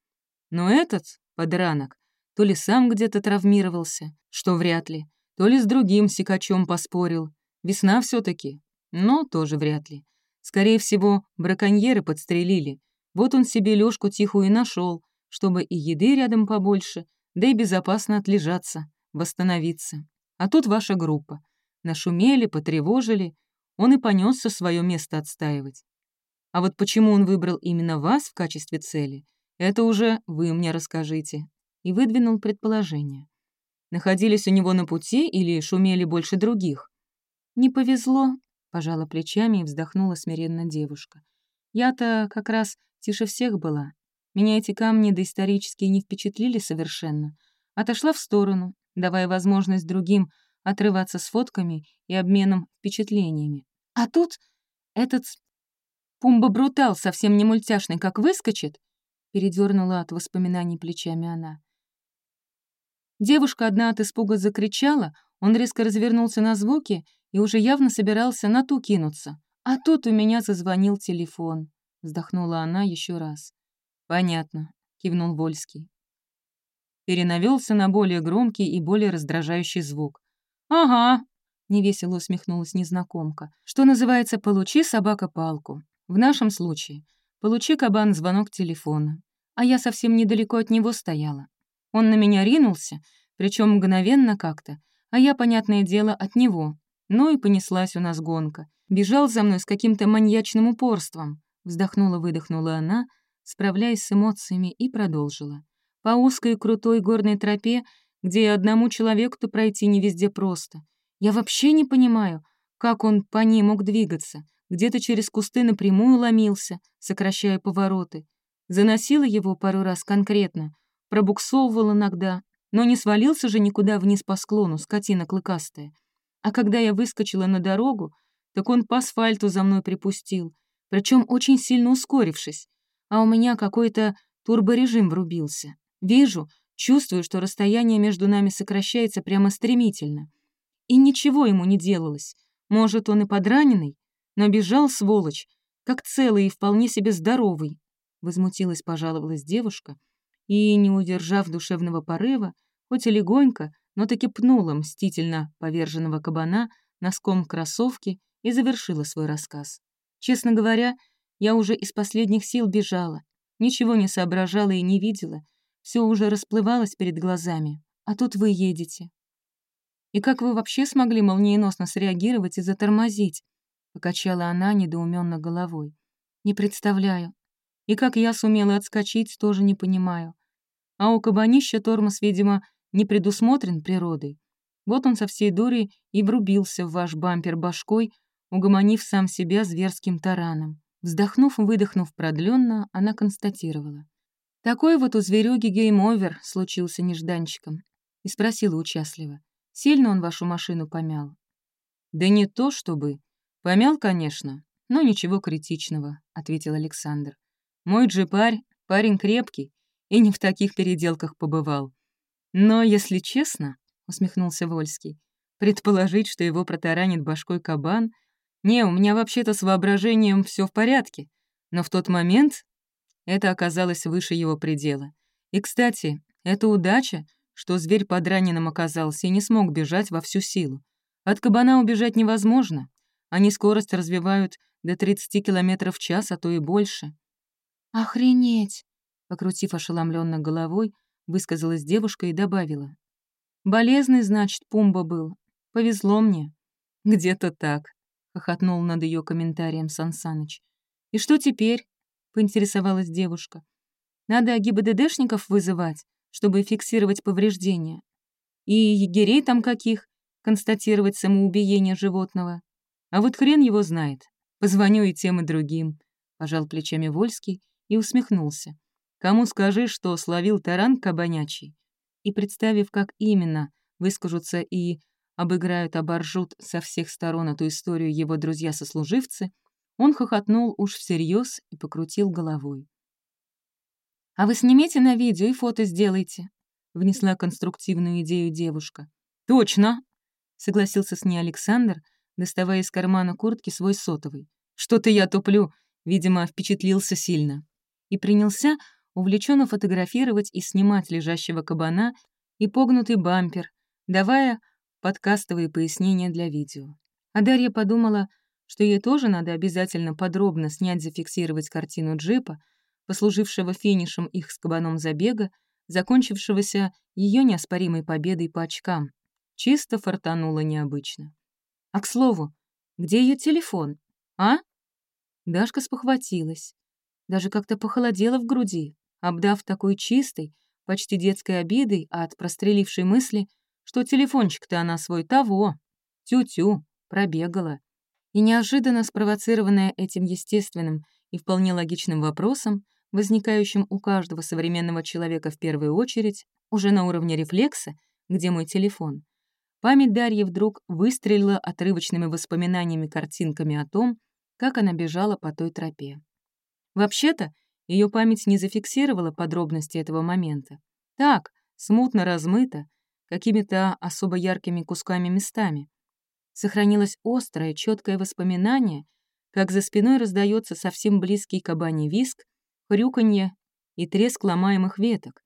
Но этот, подранок, то ли сам где-то травмировался, что вряд ли, то ли с другим сикачом поспорил. Весна все таки но тоже вряд ли. Скорее всего, браконьеры подстрелили, вот он себе лёжку тихую и нашел, чтобы и еды рядом побольше, да и безопасно отлежаться, восстановиться. А тут ваша группа. Нашумели, потревожили, он и понесся свое место отстаивать. А вот почему он выбрал именно вас в качестве цели, это уже вы мне расскажите. И выдвинул предположение. Находились у него на пути или шумели больше других? «Не повезло», — пожала плечами и вздохнула смиренно девушка. «Я-то как раз тише всех была. Меня эти камни доисторические не впечатлили совершенно. Отошла в сторону, давая возможность другим отрываться с фотками и обменом впечатлениями. А тут этот Пумба-брутал совсем не мультяшный, как выскочит, передернула от воспоминаний плечами она. Девушка одна от испуга закричала, он резко развернулся на звуки и уже явно собирался на ту кинуться. А тут у меня зазвонил телефон. Вздохнула она еще раз. «Понятно», — кивнул Вольский. Перенавелся на более громкий и более раздражающий звук. «Ага», — невесело усмехнулась незнакомка. «Что называется, получи собака палку. В нашем случае получи кабан звонок телефона. А я совсем недалеко от него стояла. Он на меня ринулся, причем мгновенно как-то, а я, понятное дело, от него. Ну и понеслась у нас гонка. Бежал за мной с каким-то маньячным упорством. Вздохнула-выдохнула она, справляясь с эмоциями, и продолжила. По узкой крутой горной тропе, где одному человеку-то пройти не везде просто. Я вообще не понимаю, как он по ней мог двигаться. Где-то через кусты напрямую ломился, сокращая повороты. Заносила его пару раз конкретно, пробуксовывал иногда, но не свалился же никуда вниз по склону, скотина клыкастая. А когда я выскочила на дорогу, так он по асфальту за мной припустил, причем очень сильно ускорившись, а у меня какой-то турборежим врубился. Вижу, чувствую, что расстояние между нами сокращается прямо стремительно. И ничего ему не делалось. Может, он и подраненный, но бежал, сволочь, как целый и вполне себе здоровый. Возмутилась, пожаловалась девушка, и, не удержав душевного порыва, хоть и легонько, но таки пнула мстительно поверженного кабана носком кроссовки и завершила свой рассказ. Честно говоря, я уже из последних сил бежала, ничего не соображала и не видела, все уже расплывалось перед глазами, а тут вы едете. И как вы вообще смогли молниеносно среагировать и затормозить? Покачала она недоуменно головой. Не представляю. И как я сумела отскочить, тоже не понимаю. А у кабанища тормоз, видимо, не предусмотрен природой. Вот он со всей дури и врубился в ваш бампер башкой, угомонив сам себя зверским тараном. Вздохнув-выдохнув продленно, она констатировала. Такой вот у зверюги game over случился нежданчиком. И спросила участливо. Сильно он вашу машину помял? Да не то чтобы. Помял, конечно, но ничего критичного, ответил Александр. Мой джипарь — парень крепкий и не в таких переделках побывал. Но, если честно, — усмехнулся Вольский, предположить, что его протаранит башкой кабан... Не, у меня вообще-то с воображением все в порядке, но в тот момент это оказалось выше его предела. И, кстати, это удача, что зверь под раненым оказался и не смог бежать во всю силу. От кабана убежать невозможно. Они скорость развивают до 30 км в час, а то и больше. «Охренеть!» — покрутив ошеломленно головой, высказалась девушка и добавила. «Болезный, значит, Пумба был. Повезло мне». «Где-то так», — хохотнул над ее комментарием Сансаныч. «И что теперь?» — поинтересовалась девушка. «Надо ГИБДДшников вызывать, чтобы фиксировать повреждения. И егерей там каких, констатировать самоубиение животного. А вот хрен его знает. Позвоню и тем, и другим», — пожал плечами Вольский и усмехнулся. «Кому скажи, что словил таран кабанячий?» И, представив, как именно выскажутся и обыграют, оборжут со всех сторон эту историю его друзья-сослуживцы, он хохотнул уж всерьез и покрутил головой. «А вы снимите на видео и фото сделайте», — внесла конструктивную идею девушка. «Точно!» — согласился с ней Александр, доставая из кармана куртки свой сотовый. «Что-то я туплю», видимо, впечатлился сильно. И принялся увлеченно фотографировать и снимать лежащего кабана и погнутый бампер, давая подкастовые пояснения для видео. А Дарья подумала, что ей тоже надо обязательно подробно снять, зафиксировать картину джипа, послужившего финишем их с кабаном забега, закончившегося ее неоспоримой победой по очкам. Чисто фартануло необычно. А к слову, где ее телефон? А? Дашка спохватилась. Даже как-то похолодела в груди, обдав такой чистой, почти детской обидой от прострелившей мысли, что телефончик-то она свой того. Тю-тю, пробегала. И неожиданно спровоцированная этим естественным и вполне логичным вопросом, возникающим у каждого современного человека в первую очередь, уже на уровне рефлекса, где мой телефон, память Дарьи вдруг выстрелила отрывочными воспоминаниями-картинками о том, как она бежала по той тропе. Вообще-то, ее память не зафиксировала подробности этого момента. Так, смутно размыто, какими-то особо яркими кусками местами. Сохранилось острое, четкое воспоминание, как за спиной раздается совсем близкий кабаний виск, хрюканье и треск ломаемых веток.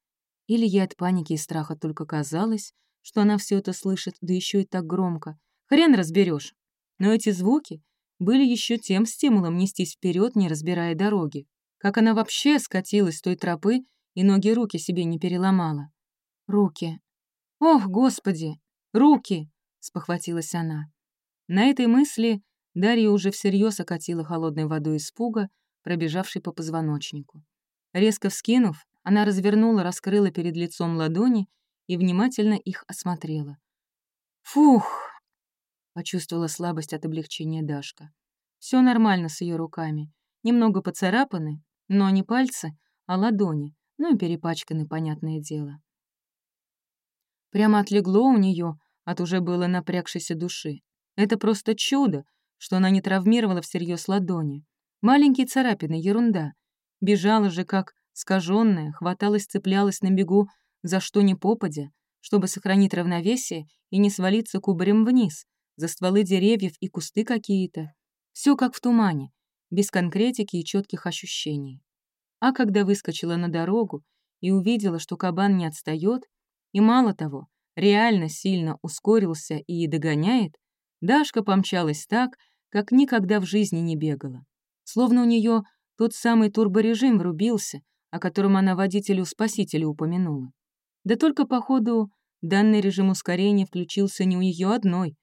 Или ей от паники и страха только казалось, что она все это слышит, да еще и так громко. Хрен разберешь. Но эти звуки были еще тем стимулом нестись вперед, не разбирая дороги. Как она вообще скатилась с той тропы и ноги руки себе не переломала. Руки. «Ох, Господи! Руки!» — спохватилась она. На этой мысли Дарья уже всерьез окатила холодной водой испуга, пробежавшей по позвоночнику. Резко вскинув, она развернула, раскрыла перед лицом ладони и внимательно их осмотрела. «Фух!» — почувствовала слабость от облегчения Дашка. Все нормально с ее руками. Немного поцарапаны, но не пальцы, а ладони, ну и перепачканы, понятное дело. Прямо отлегло у нее от уже было напрягшейся души. Это просто чудо, что она не травмировала всерьез ладони. Маленькие царапины, ерунда. Бежала же как скаженная, хваталась, цеплялась на бегу за что ни попадя, чтобы сохранить равновесие и не свалиться кубарем вниз, за стволы деревьев и кусты какие-то. Все как в тумане, без конкретики и четких ощущений. А когда выскочила на дорогу и увидела, что кабан не отстает, и мало того, реально сильно ускорился и догоняет, Дашка помчалась так, как никогда в жизни не бегала. Словно у нее тот самый турборежим врубился, о котором она водителю-спасителю упомянула. Да только, походу, данный режим ускорения включился не у ее одной,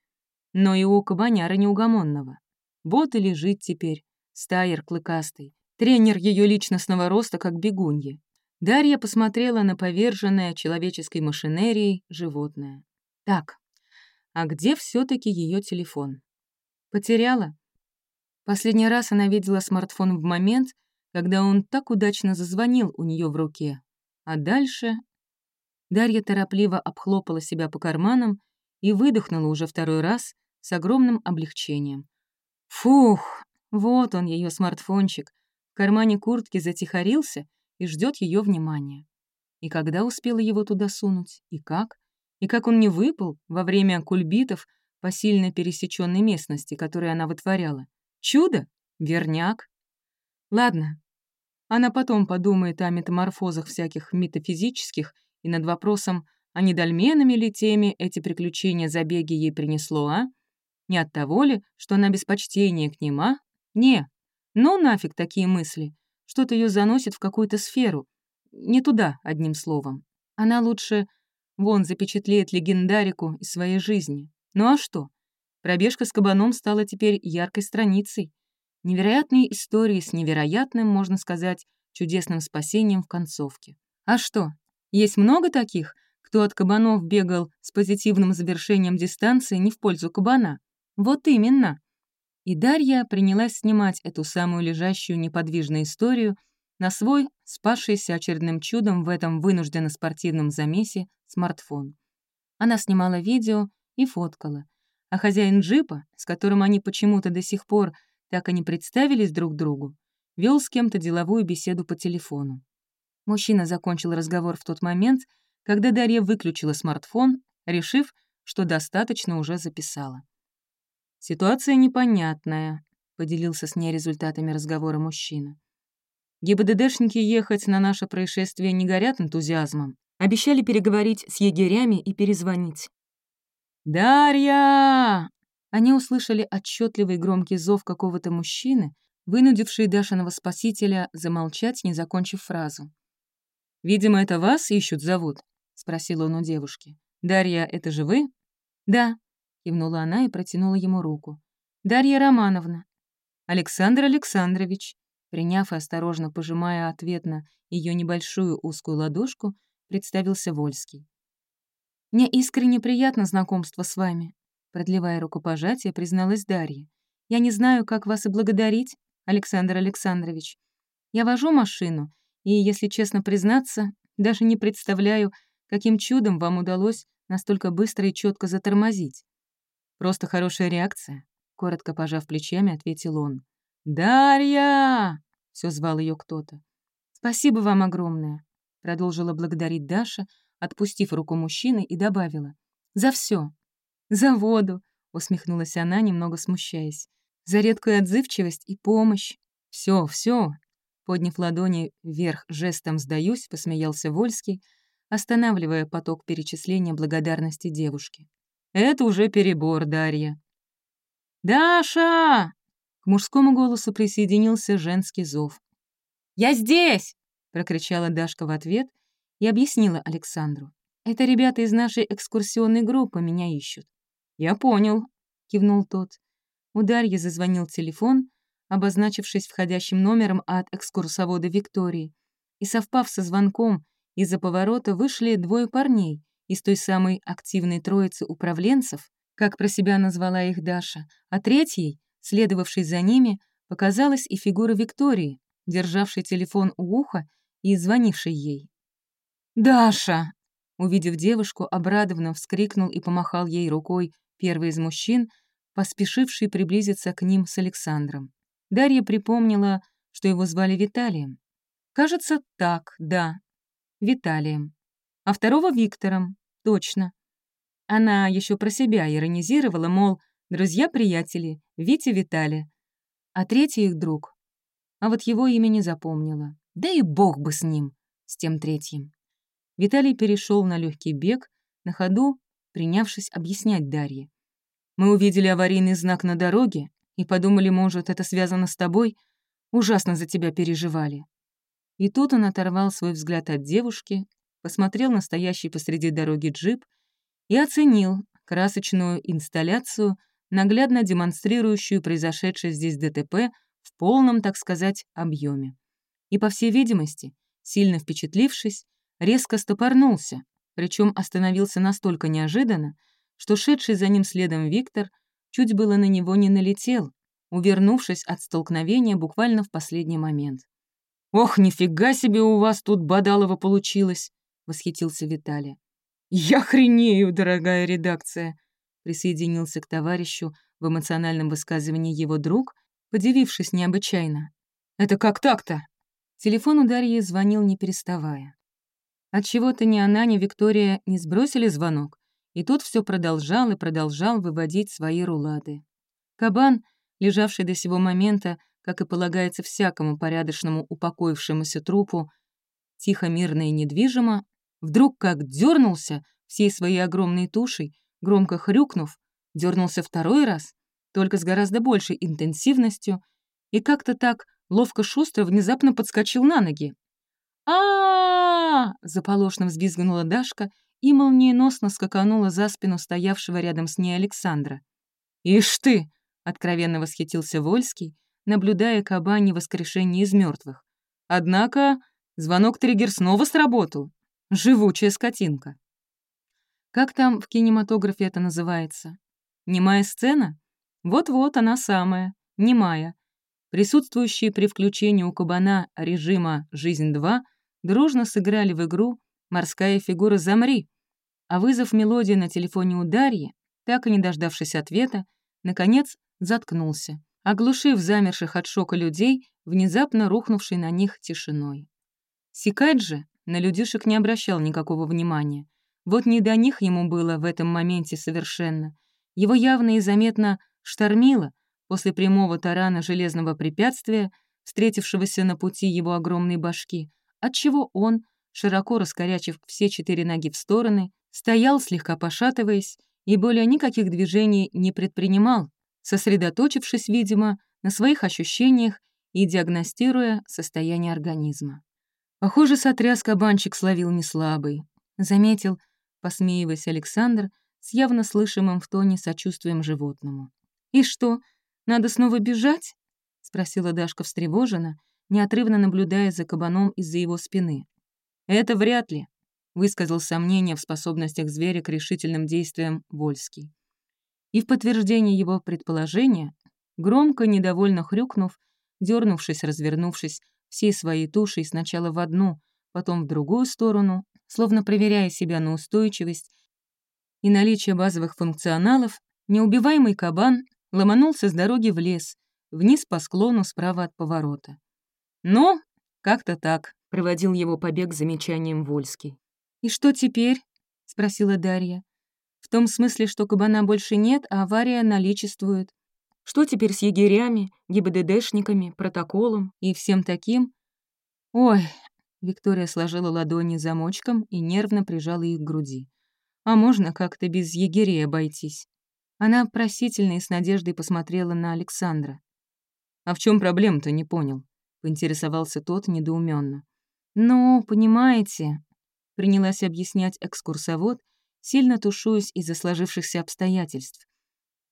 но и у кабаняра неугомонного. Вот и лежит теперь, стайер клыкастый, тренер ее личностного роста как бегунья. Дарья посмотрела на поверженное человеческой машинерией животное. Так, а где все таки ее телефон? Потеряла? Последний раз она видела смартфон в момент, когда он так удачно зазвонил у нее в руке. А дальше... Дарья торопливо обхлопала себя по карманам и выдохнула уже второй раз с огромным облегчением. Фух, вот он, ее смартфончик. В кармане куртки затихарился и ждет ее внимания. И когда успела его туда сунуть, и как? И как он не выпал во время кульбитов по сильно пересеченной местности, которую она вытворяла? Чудо? Верняк? Ладно, она потом подумает о метаморфозах всяких метафизических и над вопросом, а не дольменами ли теми эти приключения забеги ей принесло, а? Не от того ли, что она без почтения к ним, а? Не. Ну нафиг такие мысли. Что-то ее заносит в какую-то сферу. Не туда, одним словом. Она лучше, вон, запечатлеет легендарику из своей жизни. Ну а что? Пробежка с кабаном стала теперь яркой страницей. Невероятные истории с невероятным, можно сказать, чудесным спасением в концовке. А что, есть много таких, кто от кабанов бегал с позитивным завершением дистанции не в пользу кабана? Вот именно. И Дарья принялась снимать эту самую лежащую неподвижную историю на свой, спасшийся очередным чудом в этом вынужденно спортивном замесе, смартфон. Она снимала видео и фоткала, а хозяин джипа, с которым они почему-то до сих пор так они представились друг другу, вел с кем-то деловую беседу по телефону. Мужчина закончил разговор в тот момент, когда Дарья выключила смартфон, решив, что достаточно уже записала. «Ситуация непонятная», — поделился с ней результатами разговора мужчина. ГИБДДшники ехать на наше происшествие не горят энтузиазмом. Обещали переговорить с егерями и перезвонить. «Дарья!» Они услышали отчетливый громкий зов какого-то мужчины, вынудивший Дашиного спасителя замолчать, не закончив фразу. «Видимо, это вас ищут, зовут?» — спросил он у девушки. «Дарья, это же вы?» «Да», — кивнула она и протянула ему руку. «Дарья Романовна». «Александр Александрович», приняв и осторожно пожимая ответно ее небольшую узкую ладошку, представился Вольский. «Мне искренне приятно знакомство с вами», — продлевая рукопожатие, призналась Дарья. «Я не знаю, как вас и благодарить, Александр Александрович. Я вожу машину, и, если честно признаться, даже не представляю, каким чудом вам удалось настолько быстро и четко затормозить. Просто хорошая реакция, коротко пожав плечами, ответил он. Дарья! все звал ее кто-то. Спасибо вам огромное, продолжила благодарить Даша, отпустив руку мужчины и добавила. За все. За воду, усмехнулась она, немного смущаясь. За редкую отзывчивость и помощь. Все, все, Подняв ладони вверх жестом «сдаюсь», посмеялся Вольский, останавливая поток перечисления благодарности девушки. «Это уже перебор, Дарья». «Даша!» К мужскому голосу присоединился женский зов. «Я здесь!» — прокричала Дашка в ответ и объяснила Александру. «Это ребята из нашей экскурсионной группы меня ищут». «Я понял», — кивнул тот. У Дарьи зазвонил телефон, обозначившись входящим номером от экскурсовода Виктории, и, совпав со звонком, из-за поворота вышли двое парней из той самой активной троицы управленцев, как про себя назвала их Даша, а третьей, следовавшей за ними, показалась и фигура Виктории, державшей телефон у уха и звонившей ей. «Даша!» Увидев девушку, обрадованно вскрикнул и помахал ей рукой первый из мужчин, поспешивший приблизиться к ним с Александром. Дарья припомнила, что его звали Виталием. Кажется, так, да, Виталием. А второго Виктором, точно. Она еще про себя иронизировала, мол, друзья-приятели, Витя Витали. А третий их друг. А вот его имя не запомнила. Да и бог бы с ним, с тем третьим. Виталий перешел на легкий бег, на ходу принявшись объяснять Дарье. «Мы увидели аварийный знак на дороге и подумали, может, это связано с тобой. Ужасно за тебя переживали». И тут он оторвал свой взгляд от девушки, посмотрел на стоящий посреди дороги джип и оценил красочную инсталляцию, наглядно демонстрирующую произошедшее здесь ДТП в полном, так сказать, объеме. И, по всей видимости, сильно впечатлившись, резко стопорнулся, причем остановился настолько неожиданно, что шедший за ним следом Виктор чуть было на него не налетел, увернувшись от столкновения буквально в последний момент. «Ох, нифига себе у вас тут Бадалова получилось!» — восхитился Виталий. «Я хренею, дорогая редакция!» — присоединился к товарищу в эмоциональном высказывании его друг, подивившись необычайно. «Это как так-то?» Телефон у Дарьи звонил, не переставая. Отчего-то ни она, ни Виктория не сбросили звонок, и тот все продолжал и продолжал выводить свои рулады. Кабан, лежавший до сего момента, как и полагается всякому порядочному упокоившемуся трупу, тихо, мирно и недвижимо, вдруг как дернулся всей своей огромной тушей, громко хрюкнув, дернулся второй раз, только с гораздо большей интенсивностью, и как-то так ловко-шустро внезапно подскочил на ноги. а, заполошно взвизгнула Дашка и молниеносно скаканула за спину стоявшего рядом с ней Александра. «Ишь ты!» — откровенно восхитился Вольский, наблюдая кабани воскрешение из мертвых. Однако звонок триггер снова сработал. Живучая скотинка. Как там в кинематографе это называется? Немая сцена? Вот-вот она самая, немая. Присутствующие при включении у кабана режима «Жизнь-2» дружно сыграли в игру «Морская фигура замри», а вызов мелодии на телефоне у Дарьи, так и не дождавшись ответа, наконец заткнулся, оглушив замерших от шока людей, внезапно рухнувшей на них тишиной. Сикать же на людишек не обращал никакого внимания. Вот не до них ему было в этом моменте совершенно. Его явно и заметно штормило после прямого тарана железного препятствия, встретившегося на пути его огромной башки, отчего он, широко раскорячив все четыре ноги в стороны, стоял, слегка пошатываясь, и более никаких движений не предпринимал, сосредоточившись, видимо, на своих ощущениях и диагностируя состояние организма. Похоже, сотряс кабанчик словил неслабый. Заметил, посмеиваясь Александр, с явно слышимым в тоне сочувствием животному. «И что, надо снова бежать?» — спросила Дашка встревоженно, неотрывно наблюдая за кабаном из-за его спины. «Это вряд ли. высказал сомнение в способностях зверя к решительным действиям Вольский. И в подтверждение его предположения, громко, недовольно хрюкнув, дернувшись, развернувшись, всей своей тушей сначала в одну, потом в другую сторону, словно проверяя себя на устойчивость и наличие базовых функционалов, неубиваемый кабан ломанулся с дороги в лес, вниз по склону справа от поворота. «Ну, как-то так», — проводил его побег замечанием Вольский. «И что теперь?» — спросила Дарья. «В том смысле, что кабана больше нет, а авария наличествует. Что теперь с егерями, ГИБДДшниками, протоколом и всем таким?» «Ой», — Виктория сложила ладони замочком и нервно прижала их к груди. «А можно как-то без егерей обойтись?» Она просительно и с надеждой посмотрела на Александра. «А в чем проблема-то, не понял?» — поинтересовался тот недоуменно. «Ну, понимаете, принялась объяснять экскурсовод, сильно тушуясь из-за сложившихся обстоятельств.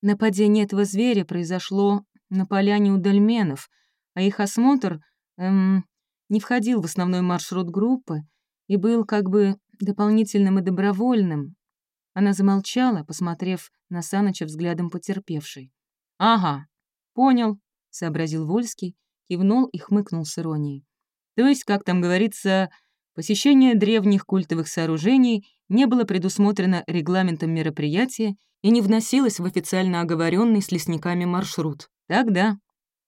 Нападение этого зверя произошло на поляне у дольменов, а их осмотр эм, не входил в основной маршрут группы и был как бы дополнительным и добровольным. Она замолчала, посмотрев на Саныча взглядом потерпевшей. «Ага, понял», — сообразил Вольский, кивнул и хмыкнул с иронией. «То есть, как там говорится, Посещение древних культовых сооружений не было предусмотрено регламентом мероприятия и не вносилось в официально оговоренный с лесниками маршрут. Так да?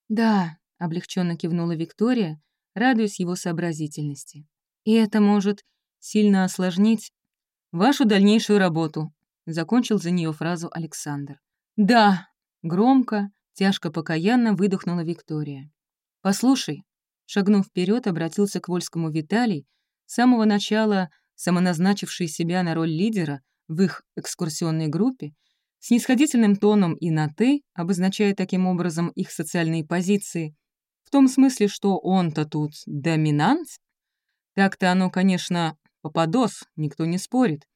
Да, облегченно кивнула Виктория, радуясь его сообразительности. И это может сильно осложнить вашу дальнейшую работу, закончил за нее фразу Александр. Да, громко, тяжко покаянно выдохнула Виктория. Послушай, шагнув вперед, обратился к Вольскому Виталий, с самого начала самоназначивший себя на роль лидера в их экскурсионной группе, с нисходительным тоном и на «ты», обозначая таким образом их социальные позиции, в том смысле, что он-то тут доминант, так-то оно, конечно, попадос, никто не спорит,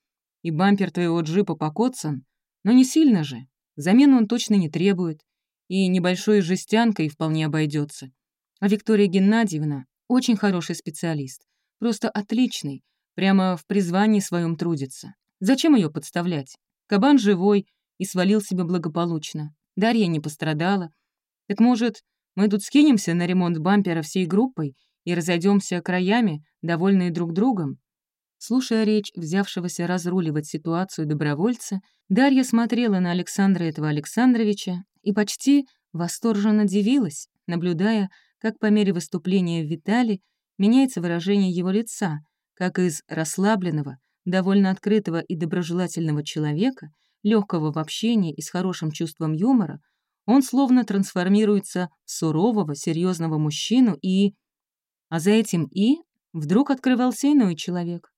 и бампер твоего джипа покоцан, но не сильно же, замену он точно не требует, и небольшой жестянкой вполне обойдется. А Виктория Геннадьевна очень хороший специалист, Просто отличный, прямо в призвании своем трудится. Зачем ее подставлять? Кабан живой и свалил себе благополучно. Дарья не пострадала. Так может, мы тут скинемся на ремонт бампера всей группой и разойдемся краями, довольные друг другом? Слушая речь взявшегося разруливать ситуацию добровольца, Дарья смотрела на Александра этого Александровича и почти восторженно дивилась, наблюдая, как по мере выступления в Витале меняется выражение его лица, как из расслабленного, довольно открытого и доброжелательного человека, легкого в общении и с хорошим чувством юмора, он словно трансформируется в сурового, серьезного мужчину и... А за этим «и» вдруг открывался иной человек.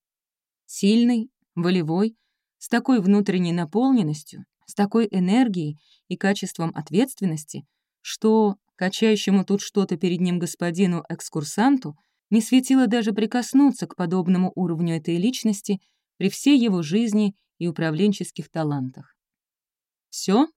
Сильный, волевой, с такой внутренней наполненностью, с такой энергией и качеством ответственности, что качающему тут что-то перед ним господину-экскурсанту не светило даже прикоснуться к подобному уровню этой личности при всей его жизни и управленческих талантах. Все?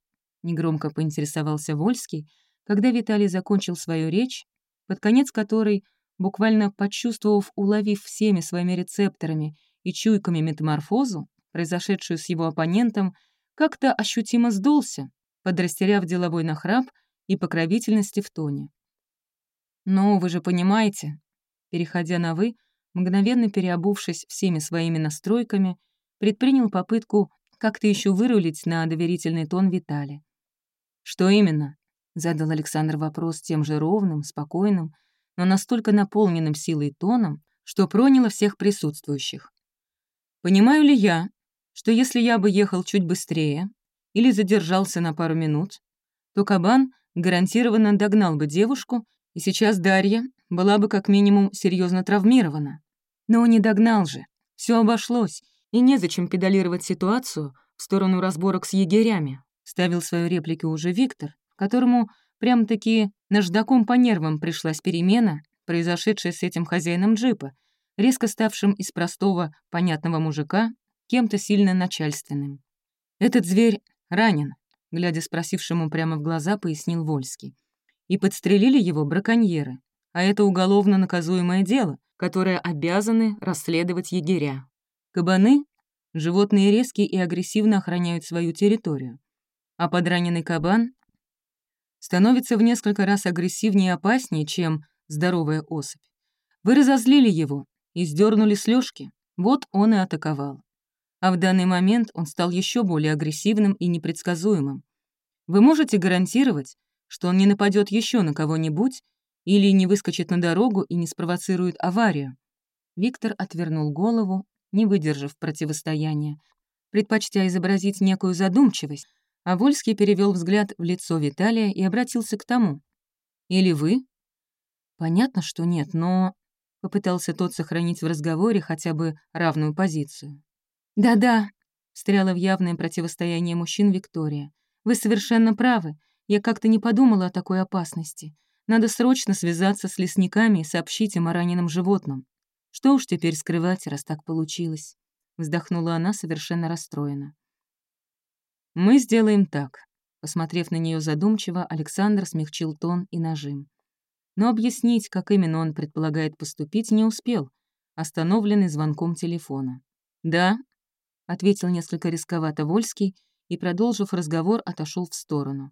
негромко поинтересовался Вольский, когда Виталий закончил свою речь, под конец которой, буквально почувствовав, уловив всеми своими рецепторами и чуйками метаморфозу, произошедшую с его оппонентом, как-то ощутимо сдулся, подрастеряв деловой нахрап и покровительности в тоне. «Ну, вы же понимаете, переходя на «вы», мгновенно переобувшись всеми своими настройками, предпринял попытку как-то еще вырулить на доверительный тон Витали. «Что именно?» — задал Александр вопрос тем же ровным, спокойным, но настолько наполненным силой тоном, что проняло всех присутствующих. «Понимаю ли я, что если я бы ехал чуть быстрее или задержался на пару минут, то кабан гарантированно догнал бы девушку, и сейчас Дарья была бы как минимум серьезно травмирована. Но он не догнал же. Все обошлось, и незачем педалировать ситуацию в сторону разборок с егерями. Ставил свою реплику уже Виктор, которому прям-таки наждаком по нервам пришлась перемена, произошедшая с этим хозяином джипа, резко ставшим из простого, понятного мужика кем-то сильно начальственным. «Этот зверь ранен», — глядя спросившему прямо в глаза, пояснил Вольский. «И подстрелили его браконьеры а это уголовно наказуемое дело, которое обязаны расследовать егеря. Кабаны — животные резкие и агрессивно охраняют свою территорию, а подраненный кабан становится в несколько раз агрессивнее и опаснее, чем здоровая особь. Вы разозлили его и сдернули с лёжки, вот он и атаковал. А в данный момент он стал еще более агрессивным и непредсказуемым. Вы можете гарантировать, что он не нападет еще на кого-нибудь или не выскочит на дорогу и не спровоцирует аварию? Виктор отвернул голову, не выдержав противостояния, предпочтя изобразить некую задумчивость, а перевел взгляд в лицо Виталия и обратился к тому. «Или вы?» «Понятно, что нет, но...» Попытался тот сохранить в разговоре хотя бы равную позицию. «Да-да», — встряла в явное противостояние мужчин Виктория. «Вы совершенно правы. Я как-то не подумала о такой опасности. Надо срочно связаться с лесниками и сообщить им о раненом животном. Что уж теперь скрывать, раз так получилось?» Вздохнула она совершенно расстроена. «Мы сделаем так». Посмотрев на нее задумчиво, Александр смягчил тон и нажим. Но объяснить, как именно он предполагает поступить, не успел, остановленный звонком телефона. «Да», — ответил несколько рисковато Вольский и, продолжив разговор, отошел в сторону.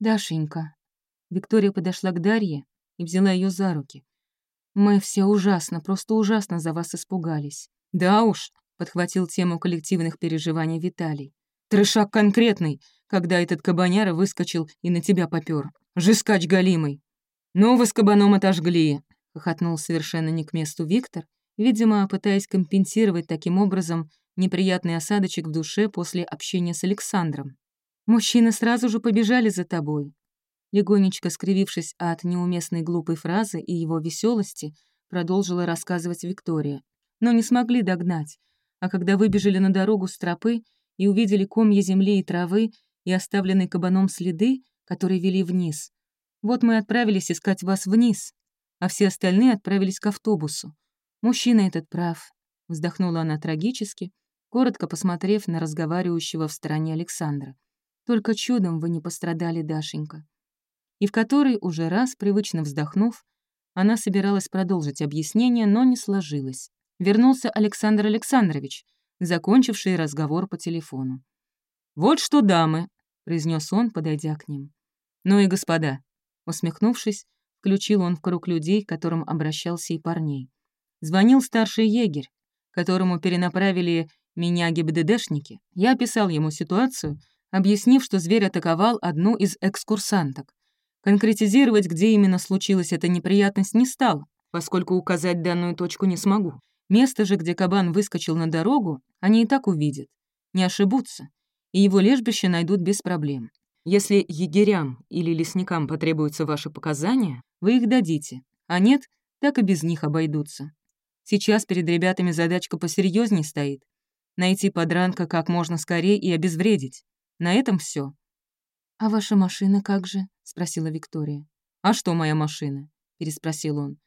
«Дашенька». Виктория подошла к Дарье и взяла ее за руки. «Мы все ужасно, просто ужасно за вас испугались». «Да уж», — подхватил тему коллективных переживаний Виталий. Трешак конкретный, когда этот кабаняра выскочил и на тебя попёр. Жескач галимый. Ну, вы с кабаном отожгли, — хохотнул совершенно не к месту Виктор, видимо, пытаясь компенсировать таким образом неприятный осадочек в душе после общения с Александром. «Мужчины сразу же побежали за тобой». Легонечко скривившись от неуместной глупой фразы и его веселости, продолжила рассказывать Виктория. Но не смогли догнать, а когда выбежали на дорогу с тропы, и увидели комья земли и травы и оставленные кабаном следы, которые вели вниз. Вот мы отправились искать вас вниз, а все остальные отправились к автобусу. Мужчина этот прав, вздохнула она трагически, коротко посмотрев на разговаривающего в стороне Александра. Только чудом вы не пострадали, Дашенька. И в который уже раз, привычно вздохнув, она собиралась продолжить объяснение, но не сложилось. Вернулся Александр Александрович — закончивший разговор по телефону. «Вот что, дамы», — произнес он, подойдя к ним. «Ну и господа», — усмехнувшись, включил он в круг людей, к которым обращался и парней. Звонил старший егерь, которому перенаправили меня ГИБДДшники. Я описал ему ситуацию, объяснив, что зверь атаковал одну из экскурсанток. Конкретизировать, где именно случилась эта неприятность, не стал, поскольку указать данную точку не смогу. Место же, где кабан выскочил на дорогу, они и так увидят, не ошибутся, и его лежбище найдут без проблем. Если егерям или лесникам потребуются ваши показания, вы их дадите, а нет, так и без них обойдутся. Сейчас перед ребятами задачка посерьезней стоит. Найти подранка как можно скорее и обезвредить. На этом все. «А ваша машина как же?» — спросила Виктория. «А что моя машина?» — переспросил он.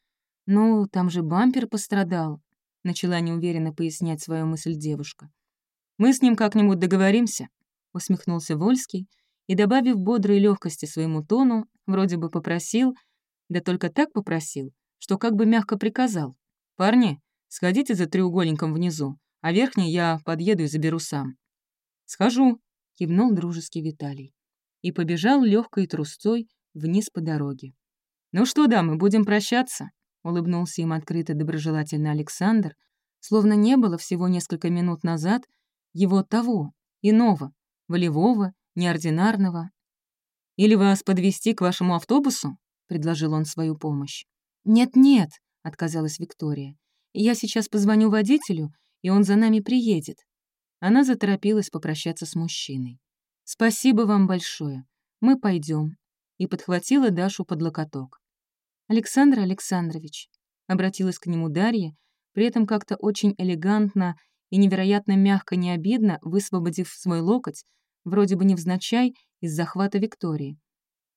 «Ну, там же бампер пострадал. — начала неуверенно пояснять свою мысль девушка. «Мы с ним как-нибудь договоримся», — усмехнулся Вольский и, добавив бодрой легкости своему тону, вроде бы попросил, да только так попросил, что как бы мягко приказал. «Парни, сходите за треугольником внизу, а верхний я подъеду и заберу сам». «Схожу», — кивнул дружеский Виталий и побежал легкой трусцой вниз по дороге. «Ну что, дамы, будем прощаться?» — улыбнулся им открыто доброжелательно Александр, словно не было всего несколько минут назад его того, иного, волевого, неординарного. «Или вас подвести к вашему автобусу?» — предложил он свою помощь. «Нет-нет», — отказалась Виктория. «Я сейчас позвоню водителю, и он за нами приедет». Она заторопилась попрощаться с мужчиной. «Спасибо вам большое. Мы пойдем. и подхватила Дашу под локоток. «Александр Александрович», — обратилась к нему Дарья, при этом как-то очень элегантно и невероятно мягко не обидно, высвободив свой локоть, вроде бы невзначай, из захвата Виктории.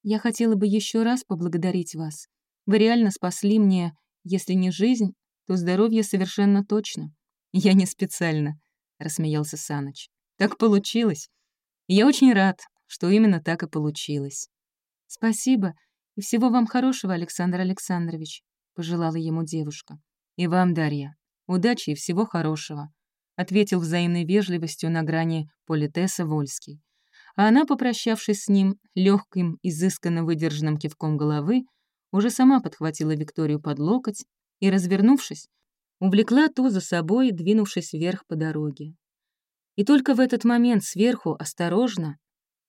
«Я хотела бы еще раз поблагодарить вас. Вы реально спасли мне, если не жизнь, то здоровье совершенно точно». «Я не специально», — рассмеялся Саныч. «Так получилось. Я очень рад, что именно так и получилось». «Спасибо», «И всего вам хорошего, Александр Александрович», — пожелала ему девушка. «И вам, Дарья. Удачи и всего хорошего». — ответил взаимной вежливостью на грани политеса Вольский. А она, попрощавшись с ним, легким, изысканно выдержанным кивком головы, уже сама подхватила Викторию под локоть и, развернувшись, увлекла ту за собой, двинувшись вверх по дороге. И только в этот момент сверху, осторожно,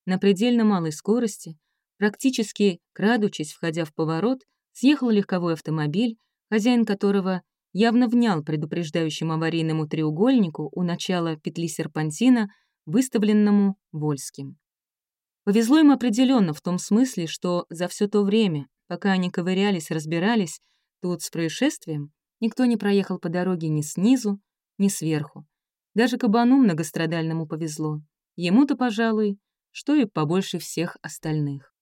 на предельно малой скорости, практически крадучись, входя в поворот, съехал легковой автомобиль, хозяин которого явно внял предупреждающему аварийному треугольнику у начала петли серпантина, выставленному Вольским. Повезло им определенно в том смысле, что за все то время, пока они ковырялись, разбирались тут с происшествием, никто не проехал по дороге ни снизу, ни сверху. Даже кабану многострадальному повезло. Ему-то, пожалуй, что и побольше всех остальных.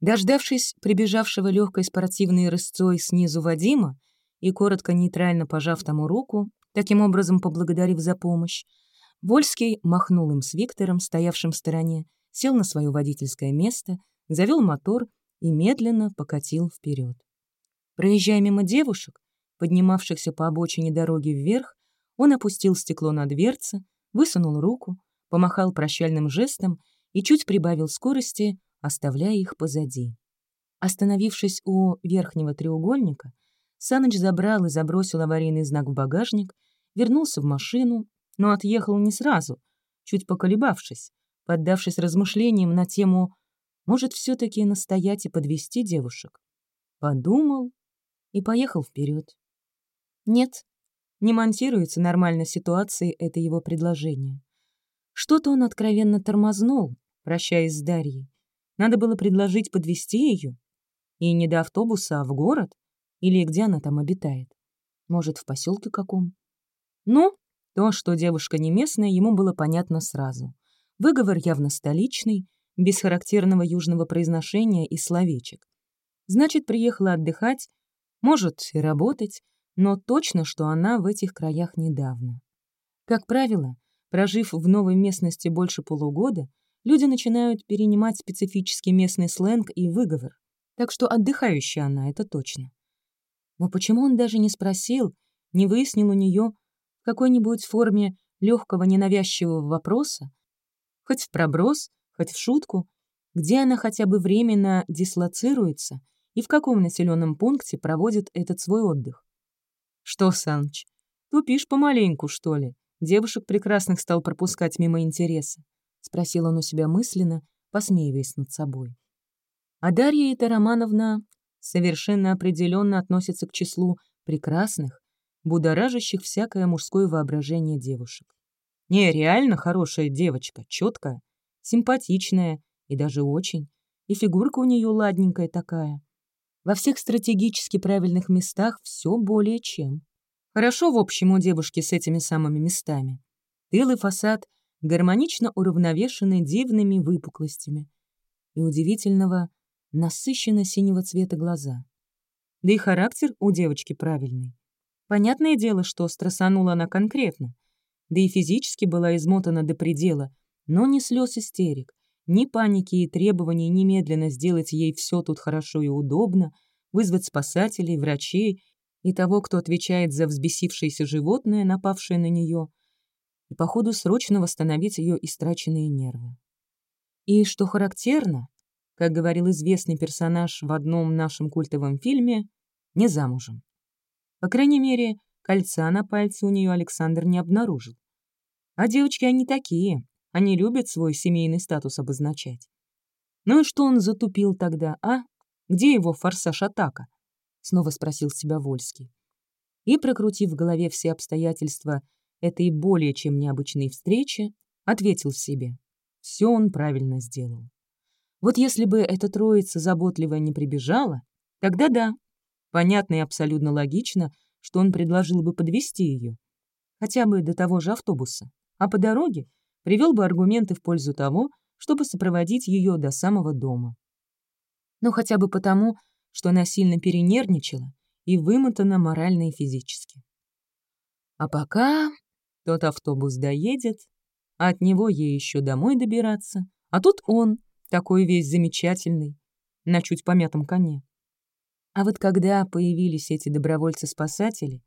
Дождавшись прибежавшего легкой спортивной рысцой снизу Вадима и коротко нейтрально пожав тому руку, таким образом поблагодарив за помощь, Вольский махнул им с Виктором, стоявшим в стороне, сел на свое водительское место, завел мотор и медленно покатил вперед. Проезжая мимо девушек, поднимавшихся по обочине дороги вверх, он опустил стекло на дверце, высунул руку, помахал прощальным жестом и чуть прибавил скорости, оставляя их позади. Остановившись у верхнего треугольника, Саныч забрал и забросил аварийный знак в багажник, вернулся в машину, но отъехал не сразу, чуть поколебавшись, поддавшись размышлениям на тему «может, все таки настоять и подвести девушек?» Подумал и поехал вперед. Нет, не монтируется нормально ситуации это его предложение. Что-то он откровенно тормознул, прощаясь с Дарьей. Надо было предложить подвести ее. И не до автобуса, а в город. Или где она там обитает? Может, в поселке каком? Ну, то, что девушка не местная, ему было понятно сразу. Выговор явно столичный, без характерного южного произношения и словечек. Значит, приехала отдыхать, может, и работать, но точно, что она в этих краях недавно. Как правило, прожив в новой местности больше полугода, люди начинают перенимать специфический местный сленг и выговор. Так что отдыхающая она, это точно. Но почему он даже не спросил, не выяснил у нее в какой-нибудь форме легкого ненавязчивого вопроса, хоть в проброс, хоть в шутку, где она хотя бы временно дислоцируется и в каком населенном пункте проводит этот свой отдых. Что, Саныч, тупишь помаленьку, что ли? Девушек прекрасных стал пропускать мимо интереса. Спросил он у себя мысленно, посмеиваясь над собой. А Дарья эта Романовна совершенно определенно относится к числу прекрасных, будоражащих всякое мужское воображение девушек. Не, реально хорошая девочка, четкая, симпатичная и даже очень. И фигурка у нее ладненькая такая. Во всех стратегически правильных местах все более чем. Хорошо, в общем, у девушки с этими самыми местами. Тыл и фасад гармонично уравновешены дивными выпуклостями и удивительного насыщенно синего цвета глаза. Да и характер у девочки правильный. Понятное дело, что страсанула она конкретно, да и физически была измотана до предела, но ни слез истерик, ни паники и требований немедленно сделать ей все тут хорошо и удобно, вызвать спасателей, врачей и того, кто отвечает за взбесившееся животное, напавшее на нее, и, походу, срочно восстановить ее истраченные нервы. И, что характерно, как говорил известный персонаж в одном нашем культовом фильме, не замужем. По крайней мере, кольца на пальце у нее Александр не обнаружил. А девочки они такие, они любят свой семейный статус обозначать. Ну и что он затупил тогда, а? Где его форсаж-атака? Снова спросил себя Вольский. И, прокрутив в голове все обстоятельства этой более чем необычной встречи, ответил себе. Все он правильно сделал. Вот если бы эта троица заботливая не прибежала, тогда да, понятно и абсолютно логично, что он предложил бы подвести ее, хотя бы до того же автобуса, а по дороге привел бы аргументы в пользу того, чтобы сопроводить ее до самого дома. Но хотя бы потому, что она сильно перенервничала и вымотана морально и физически. А пока тот автобус доедет, а от него ей еще домой добираться, а тут он — такой весь замечательный, на чуть помятом коне. А вот когда появились эти добровольцы-спасатели,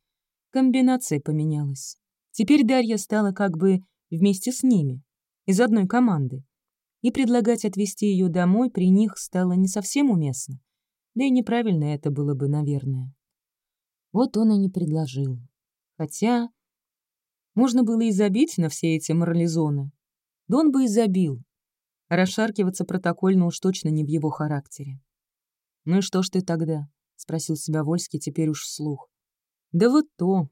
комбинация поменялась. Теперь Дарья стала как бы вместе с ними, из одной команды, и предлагать отвезти ее домой при них стало не совсем уместно, да и неправильно это было бы, наверное. Вот он и не предложил. Хотя можно было и забить на все эти морализоны. Да он бы и забил. А расшаркиваться протокольно уж точно не в его характере. «Ну и что ж ты тогда?» — спросил себя Вольский теперь уж вслух. «Да вот то.